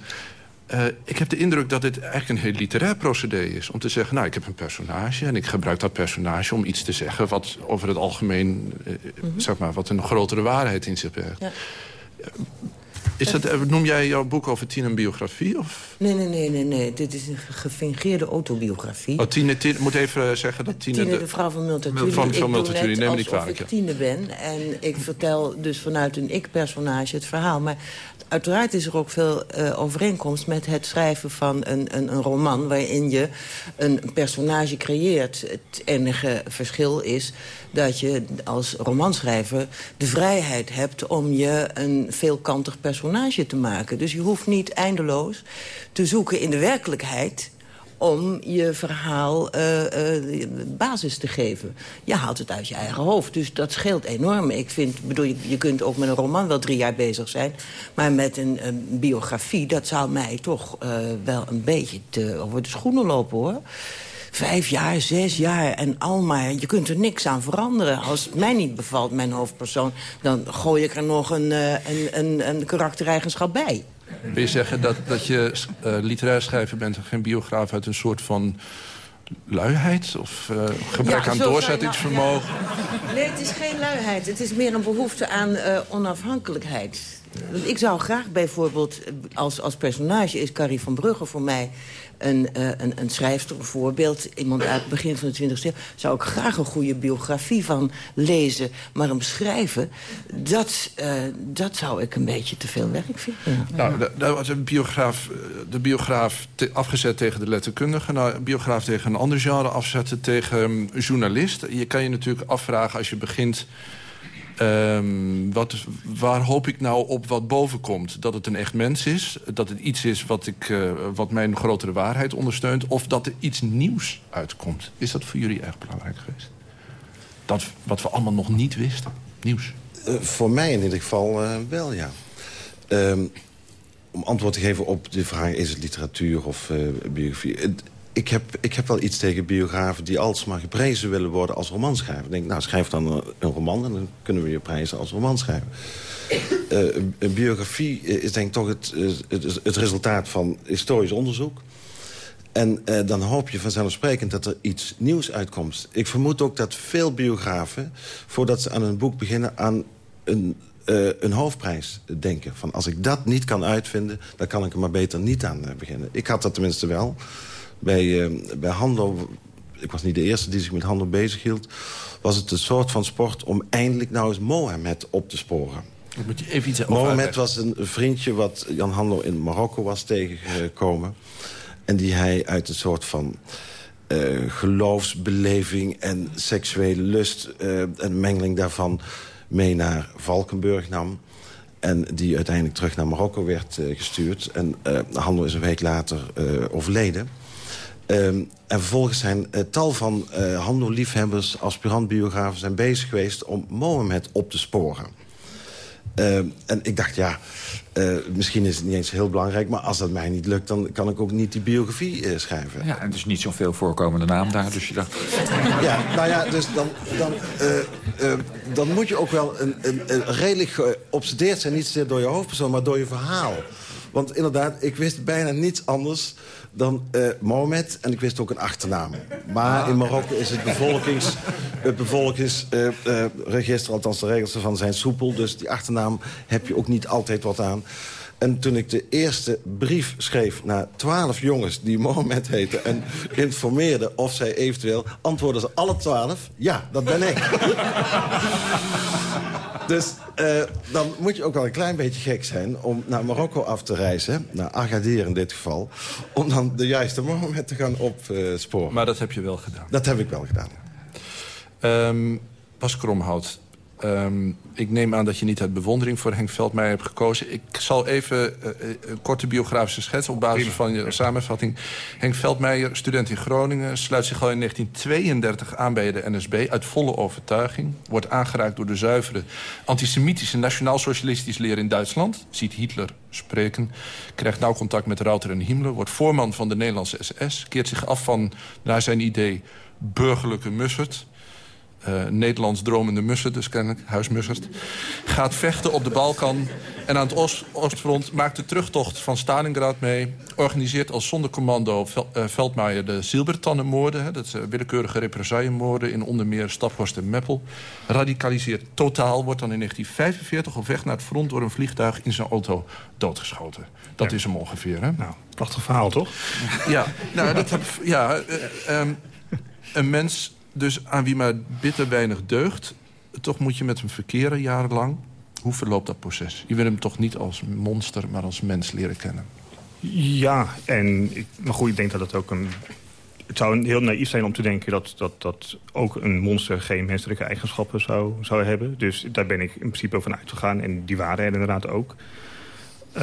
Uh, ik heb de indruk dat dit eigenlijk een heel literair procedé is. Om te zeggen, nou, ik heb een personage... en ik gebruik dat personage om iets te zeggen... wat over het algemeen, uh, mm -hmm. zeg maar, wat een grotere waarheid in zich bergt. Ja. Is dat, eh, noem jij jouw boek over Tine een biografie? Of? Nee, nee, nee, nee, nee. Dit is een gefingeerde autobiografie. Oh, Tine, Tine moet even zeggen dat Tine... Tine, de, de vrouw van Multatuli. Van, van Multatuli, neem me niet kwalijk. ik Tine ben en ik vertel dus vanuit een ik-personage het verhaal. Maar uiteraard is er ook veel uh, overeenkomst met het schrijven van een, een, een, roman... waarin je een personage creëert. Het enige verschil is dat je als romanschrijver de vrijheid hebt... om je een veelkantig personage te maken. Dus je hoeft niet eindeloos te zoeken in de werkelijkheid om je verhaal uh, basis te geven. Je haalt het uit je eigen hoofd, dus dat scheelt enorm. Ik vind, bedoel, je, je kunt ook met een roman wel drie jaar bezig zijn... maar met een, biografie, dat zou mij toch uh, wel een beetje over de schoenen lopen, hoor vijf jaar, zes jaar en al maar. Je kunt er niks aan veranderen. Als het mij niet bevalt, mijn hoofdpersoon... dan gooi ik er nog een, een, een, een karaktereigenschap bij. Wil je zeggen dat, dat je uh, literair schrijver bent... en geen biograaf uit een soort van luiheid of uh, gebrek ja, aan doorzettingsvermogen? Nou, ja. Nee, het is geen luiheid. Het is meer een behoefte aan uh, onafhankelijkheid. Ik zou graag bijvoorbeeld, als, als personage is Carrie van Brugge voor mij een, uh, een, een schrijfster bijvoorbeeld... iemand uit het begin van de 20e eeuw... zou ik graag een goede biografie van lezen. Maar hem schrijven, dat, uh, dat zou ik een beetje te veel werk vinden. Nou, daar was een biograaf, de biograaf te, afgezet tegen de letterkundige... Nou, een biograaf tegen een ander genre afzetten tegen um, journalist. Je kan je natuurlijk afvragen als je begint... Um, wat, waar hoop ik nou op wat boven komt? Dat het een echt mens is? Dat het iets is wat, ik, uh, wat mijn grotere waarheid ondersteunt? Of dat er iets nieuws uitkomt? Is dat voor jullie erg belangrijk geweest? Dat wat we allemaal nog niet wisten? Nieuws? Uh, voor mij in ieder geval uh, wel, ja. Um, om antwoord te geven op de vraag... is het literatuur of biografie? Ik heb, ik heb wel iets tegen biografen die alsmaar geprezen willen worden als romanschrijver. Ik denk, nou, schrijf dan een roman en dan kunnen we je prijzen als romanschrijver. [laughs] Uh, een biografie is denk ik toch het, het, het resultaat van historisch onderzoek. En uh, dan hoop je vanzelfsprekend dat er iets nieuws uitkomt. Ik vermoed ook dat veel biografen, voordat ze aan een boek beginnen... aan een, uh, een hoofdprijs denken. Van als ik dat niet kan uitvinden, dan kan ik er maar beter niet aan beginnen. Ik had dat tenminste wel bij, uh, bij handel... ik was niet de eerste die zich met handel bezig hield... was het een soort van sport om eindelijk nou eens Mohammed op te sporen. moet je even iets Mohammed was een vriendje wat Jan Handel in Marokko was tegengekomen. En die hij uit een soort van... Uh, geloofsbeleving en seksuele lust... Uh, en mengeling daarvan mee naar Valkenburg nam. En die uiteindelijk terug naar Marokko werd uh, gestuurd. En Handel is een week later overleden. Um, en vervolgens zijn uh, tal van uh, handelliefhebbers, aspirantbiografen... zijn bezig geweest om Mohammed op te sporen. Uh, en ik dacht, ja, uh, misschien is het niet eens heel belangrijk... maar als dat mij niet lukt, dan kan ik ook niet die biografie uh, schrijven. Ja, en dus niet zo'n veel voorkomende naam daar, dus je dacht... Ja, nou ja, dus dan, dan, dan moet je ook wel een, een, een redelijk geobsedeerd zijn... niet zozeer door je hoofdpersoon, maar door je verhaal. Want inderdaad, ik wist bijna niets anders dan uh, Mohamed. En ik wist ook een achternaam. Maar in Marokko is het bevolkings, het bevolkingsregister, uh, uh, althans de regels ervan, zijn soepel. Dus die achternaam heb je ook niet altijd wat aan. En toen ik de eerste brief schreef naar twaalf jongens die Mohammed heten... en informeerde of zij eventueel... antwoordden ze alle twaalf, ja, dat ben ik. Dus uh, dan moet je ook wel een klein beetje gek zijn... om naar Marokko af te reizen, naar Agadir in dit geval... om dan de juiste Mohammed te gaan opsporen. Maar dat heb je wel gedaan? Dat heb ik wel gedaan. Um, Bas Kromhout, Um, ik neem aan dat je niet uit bewondering voor Henk Veldmeijer hebt gekozen. Ik zal even uh, een korte biografische schets op basis van je samenvatting. Henk Veldmeijer, student in Groningen, sluit zich al in 1932 aan bij de NSB... uit volle overtuiging. Wordt aangeraakt door de zuivere antisemitische nationaal-socialistisch leer in Duitsland. Ziet Hitler spreken. Krijgt nauw contact met Rauter en Himmler. Wordt voorman van de Nederlandse SS. Keert zich af van, naar zijn idee, burgerlijke Mussert uh, Nederlands dromende mussen, dus kennelijk, huismussert... gaat vechten op de Balkan en aan het Oost Oostfront maakt de terugtocht van Stalingrad mee... organiseert als zondercommando Vel, uh, Veldmaier de Zilbertannenmoorden... dat zijn willekeurige represaillemoorden in onder meer Staphorst en Meppel... radicaliseert totaal, wordt dan in 1945 op weg naar het front... door een vliegtuig in zijn auto doodgeschoten. Dat ja. is hem ongeveer, hè? Nou, prachtig verhaal, toch? Ja, nou, dat heb, ja uh, um, een mens dus aan wie maar bitter weinig deugt... toch moet je met hem verkeren jarenlang. Hoe verloopt dat proces? Je wil hem toch niet als monster, maar als mens leren kennen? Ja, en maar goed, ik denk dat het ook een... Het zou heel naïef zijn om te denken dat, dat, dat ook een monster geen menselijke eigenschappen zou, zou hebben. Dus daar ben ik in principe over uitgegaan. En die waren er inderdaad ook. Uh,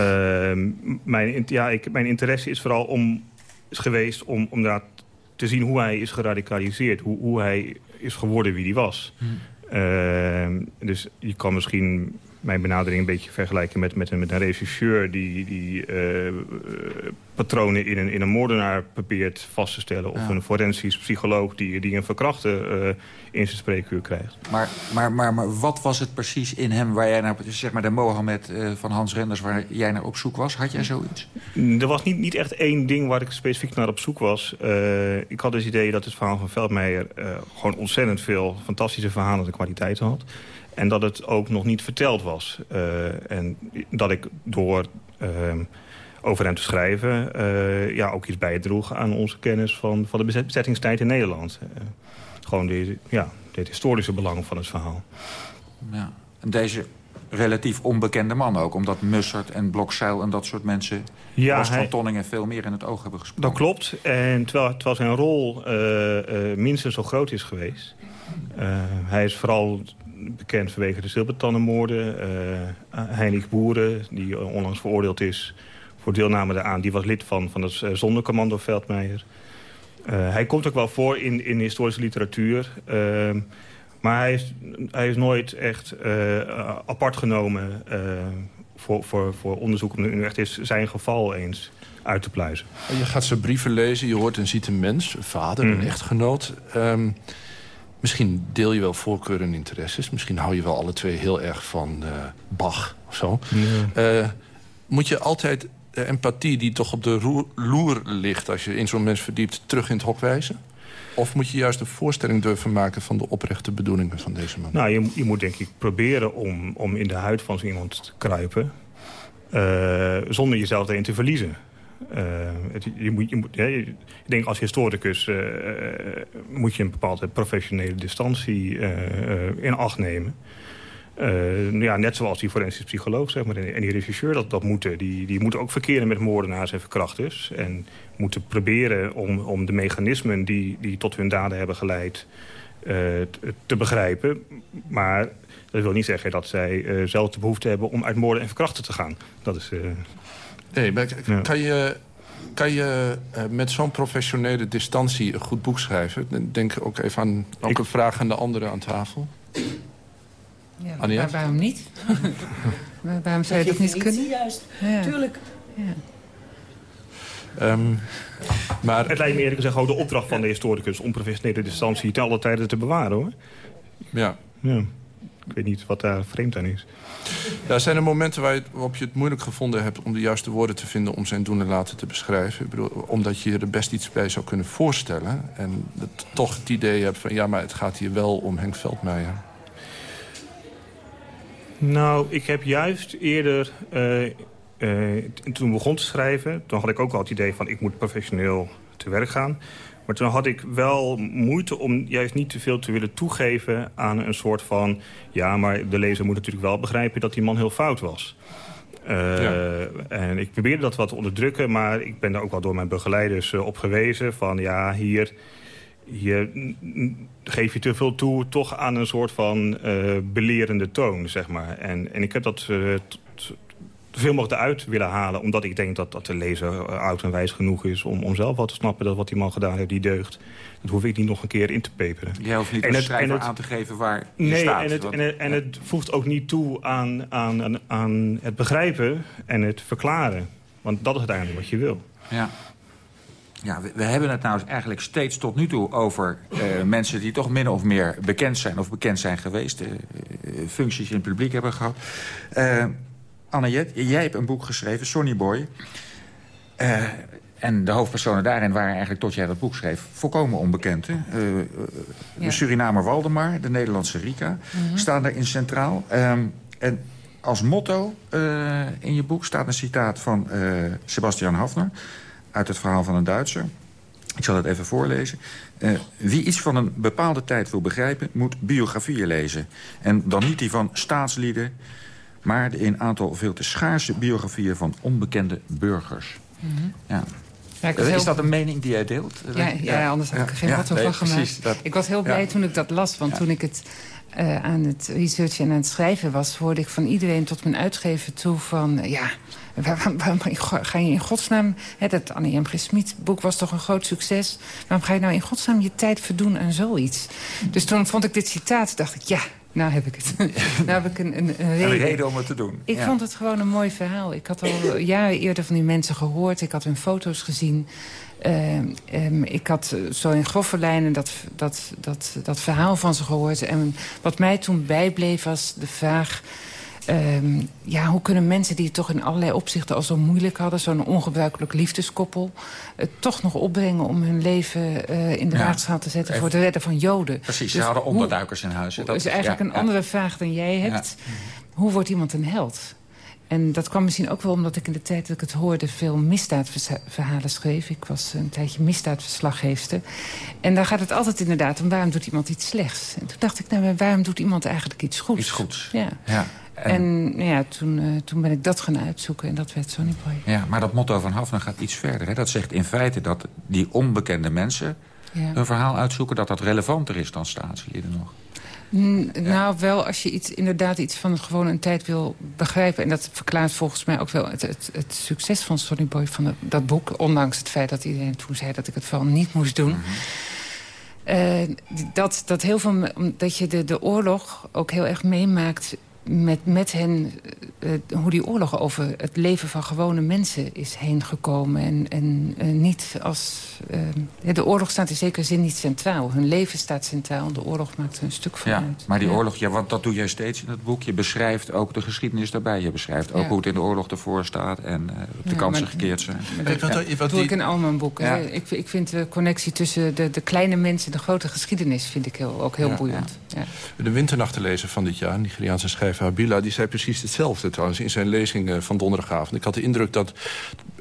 mijn, ja, ik, mijn interesse is vooral om, is geweest om, om te zien hoe hij is geradicaliseerd. Hoe, hoe hij is geworden wie hij was. Hmm. Uh, dus je kan misschien mijn benadering een beetje vergelijken met, met, een, met een regisseur... die, die uh, patronen in een, in een moordenaar probeert vast te stellen... of ja. een forensisch psycholoog die, die een verkrachter uh, in zijn spreekuur krijgt. Maar, maar, maar, maar wat was het precies in hem waar jij naar... zeg maar de Mohammed uh, van Hans Renders waar jij naar op zoek was? Had jij zoiets? Er was niet, niet echt één ding waar ik specifiek naar op zoek was. ik had dus het idee dat het verhaal van Veldmeijer... gewoon ontzettend veel fantastische verhalen en kwaliteiten had... En dat het ook nog niet verteld was. Uh, en dat ik door uh, over hem te schrijven... ja, ook iets bijdroeg aan onze kennis van, van de bezettingstijd in Nederland. gewoon de, ja, het historische belang van het verhaal. Ja. En deze relatief onbekende man ook. Omdat Mussert en Blokzeil en dat soort mensen... Ja, van Tonningen veel meer in het oog hebben gesproken. Dat klopt. En terwijl, terwijl zijn rol uh, uh, minstens zo groot is geweest... Uh, hij is vooral bekend vanwege de Zilbertannenmoorden. Heinrich Boeren, die onlangs veroordeeld is voor deelname daaraan... die was lid van, van het zondercommando Veldmeijer. hij komt ook wel voor in, in historische literatuur... Maar hij is, hij is nooit echt apart genomen voor, voor, voor onderzoek... om nu echt eens zijn geval eens uit te pluizen. Je gaat zijn brieven lezen, je hoort en ziet een mens, een vader, een mm. echtgenoot. Um, misschien deel je wel voorkeuren en interesses. Misschien hou je wel alle twee heel erg van uh, Bach of zo. Ja. moet je altijd de empathie die toch op de loer ligt... als je in zo'n mens verdiept, terug in het hok wijzen? Of moet je juist een voorstelling durven maken van de oprechte bedoelingen van deze man? Nou, je, je moet denk ik proberen om, om in de huid van zo iemand te kruipen. Uh, zonder jezelf erin te verliezen. Het, je moet, ik denk als historicus uh, moet je een bepaalde professionele distantie in acht nemen. Ja, net zoals die forensisch psycholoog zeg maar, en die regisseur dat, dat moeten. Die, die moeten ook verkeren met moordenaars en verkrachters. En moeten proberen om, om de mechanismen die, die tot hun daden hebben geleid... Te begrijpen. Maar dat wil niet zeggen dat zij zelf de behoefte hebben... om uit moorden en verkrachten te gaan. Dat is... nee, maar kan je... Kan je met zo'n professionele distantie een goed boek schrijven? Denk ook even aan ook Ik... een vraag aan de anderen aan tafel. Ja, maar waarom niet? [laughs] waarom zou je dat niet kunnen? juist, ja. tuurlijk. Ja. Um, maar... Het lijkt me eerlijk gezegd ook de opdracht van de historicus... om professionele distantie te alle tijden te bewaren, hoor. Ja. ja. Ik weet niet wat daar vreemd aan is. Ja, zijn er momenten waarop je het moeilijk gevonden hebt... om de juiste woorden te vinden om zijn doen en laten te beschrijven? Ik bedoel, omdat je er best iets bij zou kunnen voorstellen... en dat toch het idee hebt van... ja, maar het gaat hier wel om Henk Veldmeijer. Nou, ik heb juist eerder... Uh, uh, toen ik begon te schrijven, toen had ik ook al het idee van... ik moet professioneel te werk gaan. Maar toen had ik wel moeite om juist niet te veel te willen toegeven... aan een soort van... ja, maar de lezer moet natuurlijk wel begrijpen dat die man heel fout was. Uh, En ik probeerde dat wat te onderdrukken... maar ik ben daar ook wel door mijn begeleiders op gewezen... van ja, hier je geef je te veel toe toch aan een soort van uh, belerende toon, zeg maar. En, en ik heb dat uh, veel mogelijk eruit willen halen... omdat ik denk dat, dat de lezer uh, oud en wijs genoeg is... Om, om zelf wat te snappen dat wat die man gedaan heeft, die deugt. Dat hoef ik niet nog een keer in te peperen. Jij hoeft niet een schrijver aan te geven waar je nee, staat. En het, en, het, en het voegt ook niet toe aan, aan, aan, het begrijpen en het verklaren. Want dat is uiteindelijk wat je wil. Ja. Ja, we, hebben het nou eigenlijk steeds tot nu toe over uh, mensen die toch min of meer bekend zijn of bekend zijn geweest. Uh, functies in het publiek hebben gehad. Uh, Anne-Jet, jij hebt een boek geschreven, Sonny Boy. en de hoofdpersonen daarin waren eigenlijk tot jij dat boek schreef volkomen onbekend. Hè? Ja. De Surinamer Waldemar, de Nederlandse Rika, mm -hmm. staan daarin centraal. Um, en als motto in je boek staat een citaat van Sebastian Hafner uit het verhaal van een Duitser. Ik zal het even voorlezen. Uh, wie iets van een bepaalde tijd wil begrijpen, moet biografieën lezen. En dan niet die van staatslieden, maar de in aantal veel te schaarse biografieën van onbekende burgers. Mm -hmm. ja. Ja, uh, is dat een mening die jij deelt? Ja, ja anders had ik er geen wat van gemaakt. Dat... Ik was heel blij toen ik dat las, want toen ik het uh, aan het researchen en aan het schrijven was... hoorde ik van iedereen tot mijn uitgever toe van... ja, Waarom, waarom, ga je in godsnaam... Hè, dat Annie M. G. Smit boek was toch een groot succes. Waarom ga je nou in godsnaam je tijd verdoen aan zoiets? Dus toen vond ik dit citaat, dacht ik, ja, nou heb ik het. [laughs] nou heb ik een, een, een, reden. een reden. om het te doen. Ik vond het gewoon een mooi verhaal. Ik had al jaren eerder van die mensen gehoord. Ik had hun foto's gezien. Uh, um, ik had zo in grove lijnen dat, dat, dat, dat verhaal van ze gehoord. En wat mij toen bijbleef was de vraag... Um, ja, hoe kunnen mensen die het toch in allerlei opzichten al zo moeilijk hadden... zo'n ongebruikelijk liefdeskoppel... het toch nog opbrengen om hun leven uh, in de ja, te zetten... voor het redden van Joden. Precies, dus ze hadden onderduikers in huis. Dat is eigenlijk een andere vraag dan jij hebt. Hoe wordt iemand een held? En dat kwam misschien ook wel omdat ik in de tijd dat ik het hoorde... veel misdaadverhalen schreef. Ik was een tijdje misdaadverslaggeefster. En daar gaat het altijd inderdaad om waarom doet iemand iets slechts. En toen dacht ik, nou, waarom doet iemand eigenlijk iets goeds? Iets goeds. Ja. ja. En, ja, toen, uh, toen ben ik dat gaan uitzoeken en dat werd Sonny Boy. Ja, maar dat motto van Hafner gaat iets verder. Hè? Dat zegt in feite dat die onbekende mensen ja. hun verhaal uitzoeken... dat dat relevanter is dan staatslieden nog. Nou, wel als je iets, inderdaad iets van gewoon een tijd wil begrijpen. En dat verklaart volgens mij ook wel het, het, het succes van Sonny Boy van dat boek. Ondanks het feit dat iedereen toen zei dat ik het vooral niet moest doen. Mm -hmm. uh, dat, dat, heel veel, dat je de, de oorlog ook heel erg meemaakt met, met hen uh, hoe die oorlog over het leven van gewone mensen is heen gekomen. En, en uh, niet als... Uh, de oorlog staat in zekere zin niet centraal. Hun leven staat centraal. De oorlog maakt er een stuk van ja, uit. Maar die oorlog, ja, want dat doe jij steeds in het boek. Je beschrijft ook de geschiedenis daarbij. Je beschrijft ook Ja. hoe het in de oorlog ervoor staat. En de Ja, kansen maar- gekeerd zijn. Dat doe die- ik in al mijn boeken. Ik, ik vind de connectie tussen de, de kleine mensen en de grote geschiedenis... vind ik heel, ook heel Ja, boeiend. Ja. De winternachtenlezer van dit jaar, Nigeriaanse schrijver Habila... die zei precies hetzelfde trouwens in zijn lezing eh, van donderdagavond. Ik had de indruk dat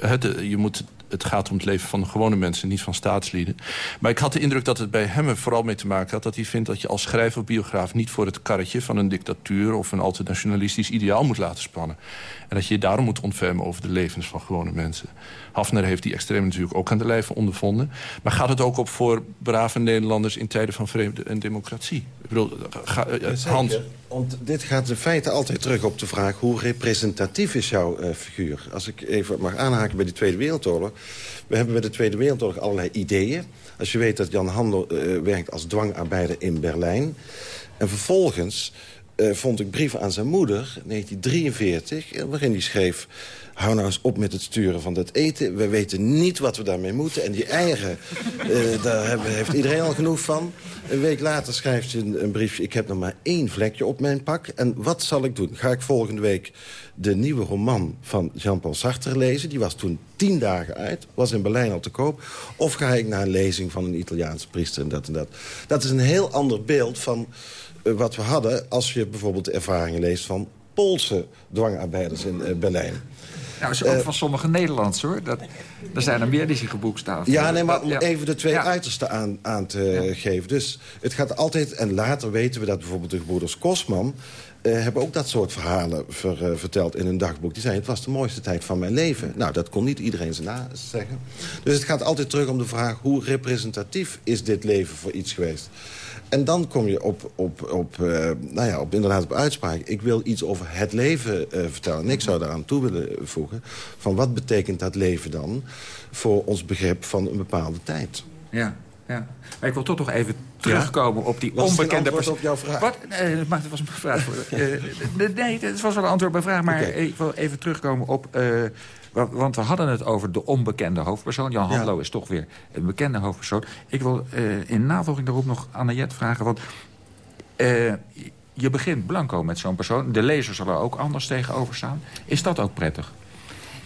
het, eh, je moet, het gaat om het leven van de gewone mensen... niet van staatslieden. Maar ik had de indruk dat het bij hem er vooral mee te maken had... dat hij vindt dat je als schrijver of biograaf... niet voor het karretje van een dictatuur... of een alternationalistisch ideaal moet laten spannen. En dat je je daarom moet ontfermen over de levens van gewone mensen. Hafner heeft die extreem natuurlijk ook aan de lijve ondervonden. Maar gaat het ook op voor brave Nederlanders... in tijden van vrede en democratie? Ik bedoel, ga, eh, Hans... Want dit gaat in feite altijd terug op de vraag... hoe representatief is jouw eh, figuur? Als ik even mag aanhaken bij de Tweede Wereldoorlog. We hebben bij de Tweede Wereldoorlog allerlei ideeën. Als je weet dat Jan Handel eh, werkt als dwangarbeider in Berlijn. En vervolgens eh, vond ik brieven aan zijn moeder, 1943... eh, waarin hij schreef... Hou nou eens op met het sturen van dat eten. We weten niet wat we daarmee moeten. En die eieren, [laughs] eh, daar hebben, heeft iedereen al genoeg van. Een week later schrijft ze een, een briefje... ik heb nog maar één vlekje op mijn pak. En wat zal ik doen? Ga ik volgende week de nieuwe roman van Jean-Paul Sartre lezen? Die was toen tien dagen uit. Was in Berlijn al te koop. Of ga ik naar een lezing van een Italiaanse priester en dat en dat. Dat is een heel ander beeld van eh, wat we hadden... als je bijvoorbeeld de ervaringen leest van Poolse dwangarbeiders in eh, Berlijn. Nou, is ook van sommige Nederlands, hoor. Dat, er zijn er meer die zich geboekstaafd Ja, nee, maar om Ja. even de twee Ja. uitersten aan, aan te geven. Dus het gaat altijd, en later weten we dat bijvoorbeeld de gebroeders Kosman... eh, hebben ook dat soort verhalen ver- eh, verteld in hun dagboek. Die zeiden, het was de mooiste tijd van mijn leven. Nou, dat kon niet iedereen zijn na zeggen. Dus het gaat altijd terug om de vraag... hoe representatief is dit leven voor iets geweest? En dan kom je op, op, op, eh, nou ja, op inderdaad op uitspraak. Ik wil iets over het leven eh, vertellen. En ik zou daaraan toe willen voegen... van wat betekent dat leven dan... voor ons begrip van een bepaalde tijd. Ja, ja. Maar ik wil toch nog even terugkomen op die Was onbekende... antwoord perso- op jouw vraag? Wat? Nee, het was een vraag. Voor, [laughs] eh, nee, het was wel een antwoord op mijn vraag. Maar ik wil even terugkomen op... want we hadden het over de onbekende hoofdpersoon. Jan Ja. Handlo is toch weer een bekende hoofdpersoon. Ik wil eh, in navolging daarop nog Annette vragen. Want eh, je begint blanco met zo'n persoon. De lezer zal er ook anders tegenover staan. Is dat ook prettig?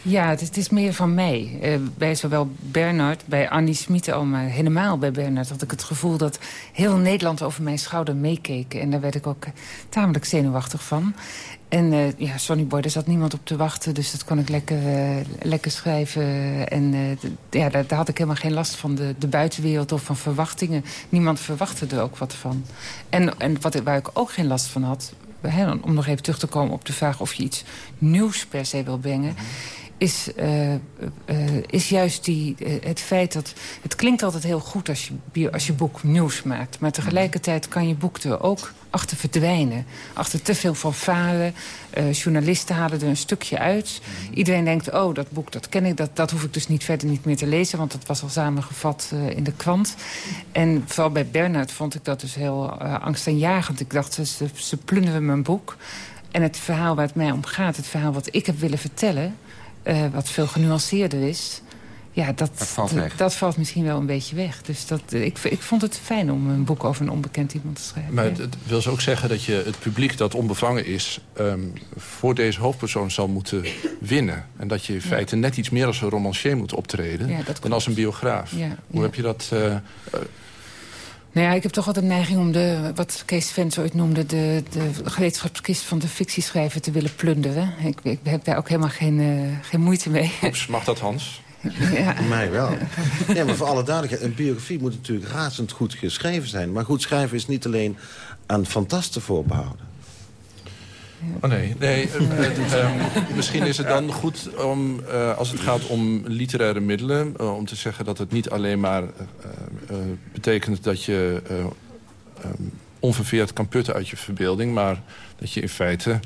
Ja, het is, het is meer van mij. Eh, bij zowel Bernard, bij Annie Smit al, maar helemaal bij Bernard... had ik het gevoel dat heel Nederland over mijn schouder meekeek. En daar werd ik ook tamelijk zenuwachtig van. En eh, ja, Sonny Boy, daar zat niemand op te wachten... dus dat kon ik lekker, eh, lekker schrijven. En eh, ja, daar, daar had ik helemaal geen last van de, de buitenwereld of van verwachtingen. Niemand verwachtte er ook wat van. En, en wat, waar ik ook geen last van had... Hè, om nog even terug te komen op de vraag of je iets nieuws per se wil brengen is, eh, eh, is juist die, het feit dat... Het klinkt altijd heel goed als je, als je boek nieuws maakt. Maar tegelijkertijd kan je boek er ook achter verdwijnen. Achter te veel fanfare. Eh journalisten halen er een stukje uit. Iedereen denkt, oh, dat boek, dat ken ik. Dat, dat hoef ik dus niet verder niet meer te lezen. Want dat was al samengevat eh, in de krant. En vooral bij Bernard vond ik dat dus heel eh, angstaanjagend. Ik dacht, ze, ze plunderen mijn boek. En het verhaal waar het mij om gaat, het verhaal wat ik heb willen vertellen... eh, wat veel genuanceerder is... Ja, dat, Dat valt weg. dat valt misschien wel een beetje weg. Dus dat, eh, ik, ik vond het fijn om een boek over een onbekend iemand te schrijven. Maar Ja. het, wil ze ook zeggen dat je het publiek dat onbevangen is... ehm, voor deze hoofdpersoon zal moeten winnen. En dat je in feite net iets meer als een romancier moet optreden... Ja, dan als een biograaf. Ja, Hoe ja. heb je dat... eh, eh, Nou ja, ik heb toch altijd de neiging om de, wat Kees Vens ooit noemde... de, de gereedschapskist van de fictieschrijver te willen plunderen. Ik, ik heb daar ook helemaal geen, uh, geen moeite mee. Oeps, mag dat, Hans? Ja. [laughs] Mij wel. Ja, maar voor alle duidelijkheid, een biografie moet natuurlijk razend goed geschreven zijn. Maar goed schrijven is niet alleen aan fantasten voorbehouden. Oh nee, nee uh, misschien is het dan goed om, uh, als het gaat om literaire middelen... Uh, om te zeggen dat het niet alleen maar betekent dat je um, onverveerd kan putten uit je verbeelding... maar dat je in feite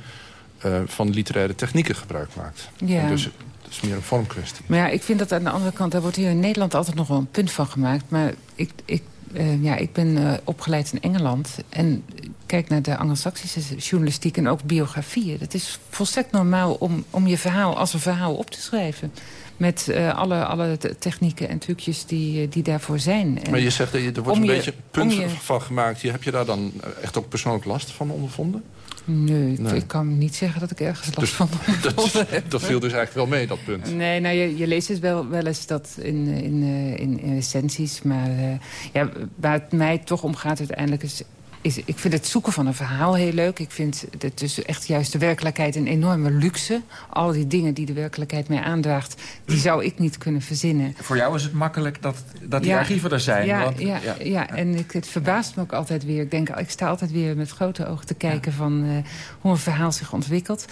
van literaire technieken gebruik maakt. Ja. Dus is meer een vormkwestie. Maar ja, ik vind dat aan de andere kant... daar wordt hier in Nederland altijd nog wel een punt van gemaakt. Maar ik, ik uh, ja, ik ben uh, opgeleid in Engeland. En kijk naar de anglo-saxische journalistiek en ook biografieën. Het is volstrekt normaal om, om je verhaal als een verhaal op te schrijven. Met uh, alle, alle technieken en trucjes die, die daarvoor zijn. En maar je zegt, er wordt een je, beetje punt je... van gemaakt. Heb je daar dan echt ook persoonlijk last van ondervonden? Nee, nee, ik kan niet zeggen dat ik ergens last dus, van [laughs] dat, dat viel dus eigenlijk wel mee, dat punt. Nee, nou, je, je leest het wel, wel eens dat in, in, in, in recensies. Maar uh, ja, waar het mij toch om gaat uiteindelijk... is is, ik vind het zoeken van een verhaal heel leuk. Ik vind het dus echt juist de werkelijkheid een enorme luxe. Al die dingen die de werkelijkheid mij aandraagt, die zou ik niet kunnen verzinnen. Voor jou is het makkelijk dat, dat die archieven er zijn. Ja, want, ja, ja. ja, en ik, het verbaast me ook altijd weer. Ik denk, ik sta altijd weer met grote ogen te kijken van uh, hoe een verhaal zich ontwikkelt.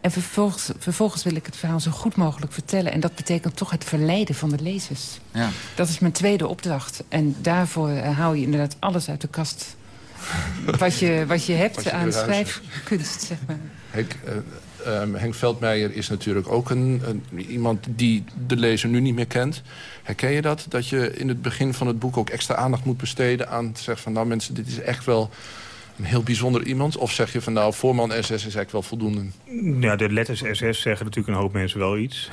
En vervolgens, vervolgens wil ik het verhaal zo goed mogelijk vertellen. En dat betekent toch het verleiden van de lezers. Ja. Dat is mijn tweede opdracht. En daarvoor uh, haal je inderdaad alles uit de kast [laughs] wat je, wat je hebt wat je aan schrijfkunst, zeg maar. Henk, uh, um, Henk Veldmeijer is natuurlijk ook een, een, iemand die de lezer nu niet meer kent. Herken je dat? Dat je in het begin van het boek ook extra aandacht moet besteden aan te zeggen van nou mensen, dit is echt wel een heel bijzonder iemand? Of zeg je van nou, voorman SS is eigenlijk wel voldoende? Ja, de letters SS zeggen natuurlijk een hoop mensen wel iets.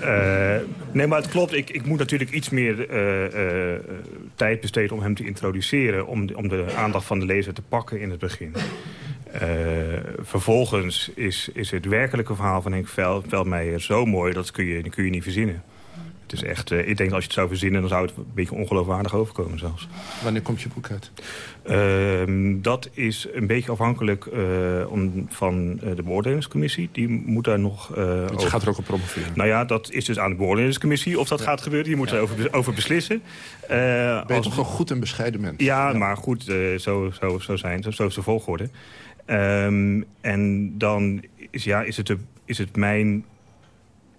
uh, [laughs] nee, maar het klopt. Ik, ik moet natuurlijk iets meer uh, uh, tijd besteden om hem te introduceren... om de, om de aandacht van de lezer te pakken in het begin. vervolgens is, is het werkelijke verhaal van Henk Veldmeijer zo mooi... dat kun je, kun je niet verzinnen. Het is echt, uh, ik denk als je het zou verzinnen... dan zou het een beetje ongeloofwaardig overkomen zelfs. Wanneer komt je boek uit? Uh, dat is een beetje afhankelijk uh, om, van de beoordelingscommissie. Die moet daar nog... je gaat er ook op promoveren? Nou ja, dat is dus aan de beoordelingscommissie of dat gaat gebeuren. Die moet ja. erover over beslissen. ben je toch wel goed en bescheiden mens? Ja, ja. maar goed, zo, zo, zo zijn zo is de volgorde. Um, en dan is, ja, is, het, de, is het mijn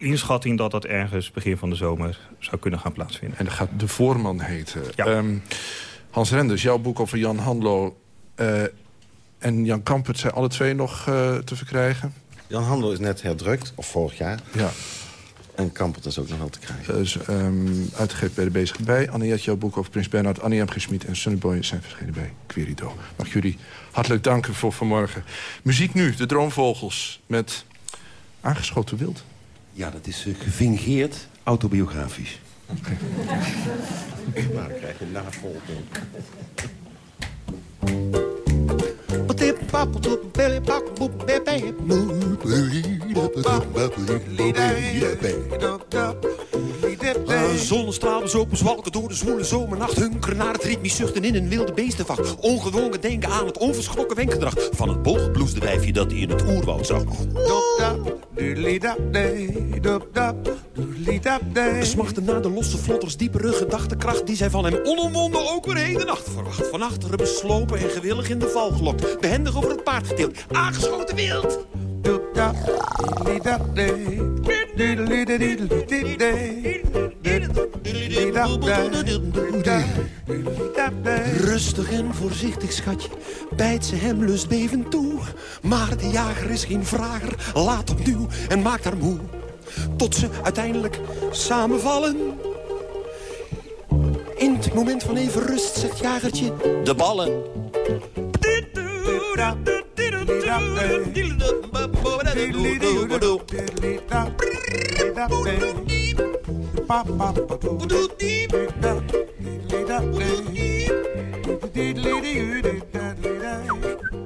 inschatting dat dat ergens begin van de zomer zou kunnen gaan plaatsvinden. En dat gaat De Voorman heten. Ja. Um, Hans Renders, jouw boek over Jan Handlo uh, en Jan Kampert... zijn alle twee nog uh, te verkrijgen? Jan Handlo is net herdrukt, of vorig jaar. Ja. En Kampert is ook nog wel te krijgen. Dus um, uitgegeven bij de Bezige Bij. Anniette, jouw boek over Prins Bernhard, Annie M. Gesmied en Sunnyboy zijn verschenen bij Querido. Mag jullie hartelijk danken voor vanmorgen. Muziek nu, de Droomvogels, met Aangeschoten Wild. Ja, dat is uh, gefingeerd autobiografisch. Okay. [laughs] maar krijg je navolging. Uh, zonnestralen zo zwalken door de zwoele zomernacht. Hunkeren naar het ritmisch zuchten in een wilde beestenvacht. Ongedwongen denken aan het onverschrokken wenkgedrag. Van het bolgebloesde wijfje dat hij in het oerwoud zag. Smachten naar de losse vlotters diepere gedachtekracht. Die zij van hem onomwonden ook weer heden nacht verwacht. Van achteren beslopen en gewillig in de val gelokt. Behendig over het paard gedeeld. Aangeschoten wild. Rustig en voorzichtig, schatje, bijt ze hem lustbevend toe. Maar de jager is geen vrager, laat opnieuw en maakt haar moe. Tot ze uiteindelijk samenvallen. In het moment van even rust zegt jagertje, de ballen.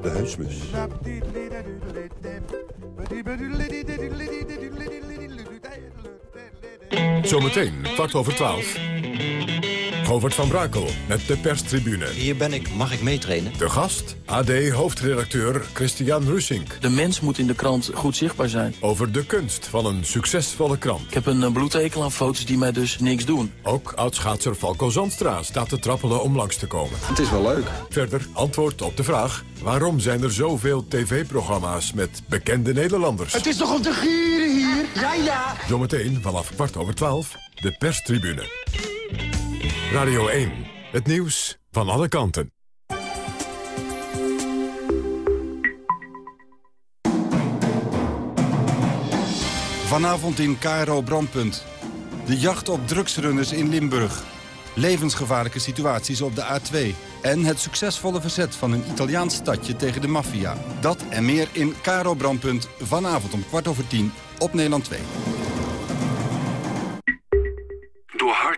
De huismus. Zometeen, kwart over twaalf. Govert van Brakel met de perstribune. Hier ben ik. Mag ik meetrainen? De gast, AD-hoofdredacteur Christian Russink. De mens moet in de krant goed zichtbaar zijn. Over de kunst van een succesvolle krant. Ik heb een bloedhekel aan foto's die mij dus niks doen. Ook oud-schaatser Falco Zandstra staat te trappelen om langs te komen. Het is wel leuk. Verder antwoord op de vraag... waarom zijn er zoveel tv-programma's met bekende Nederlanders? Het is toch om te gieren hier? Ja, ja. Zometeen vanaf kwart over twaalf, de perstribune. Radio 1, het nieuws van alle kanten. Vanavond in KRO Brandpunt. De jacht op drugsrunners in Limburg. Levensgevaarlijke situaties op de A2. En het succesvolle verzet van een Italiaans stadje tegen de maffia. Dat en meer in KRO Brandpunt. Vanavond om kwart over tien op Nederland 2.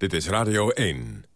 Dit is Radio 1.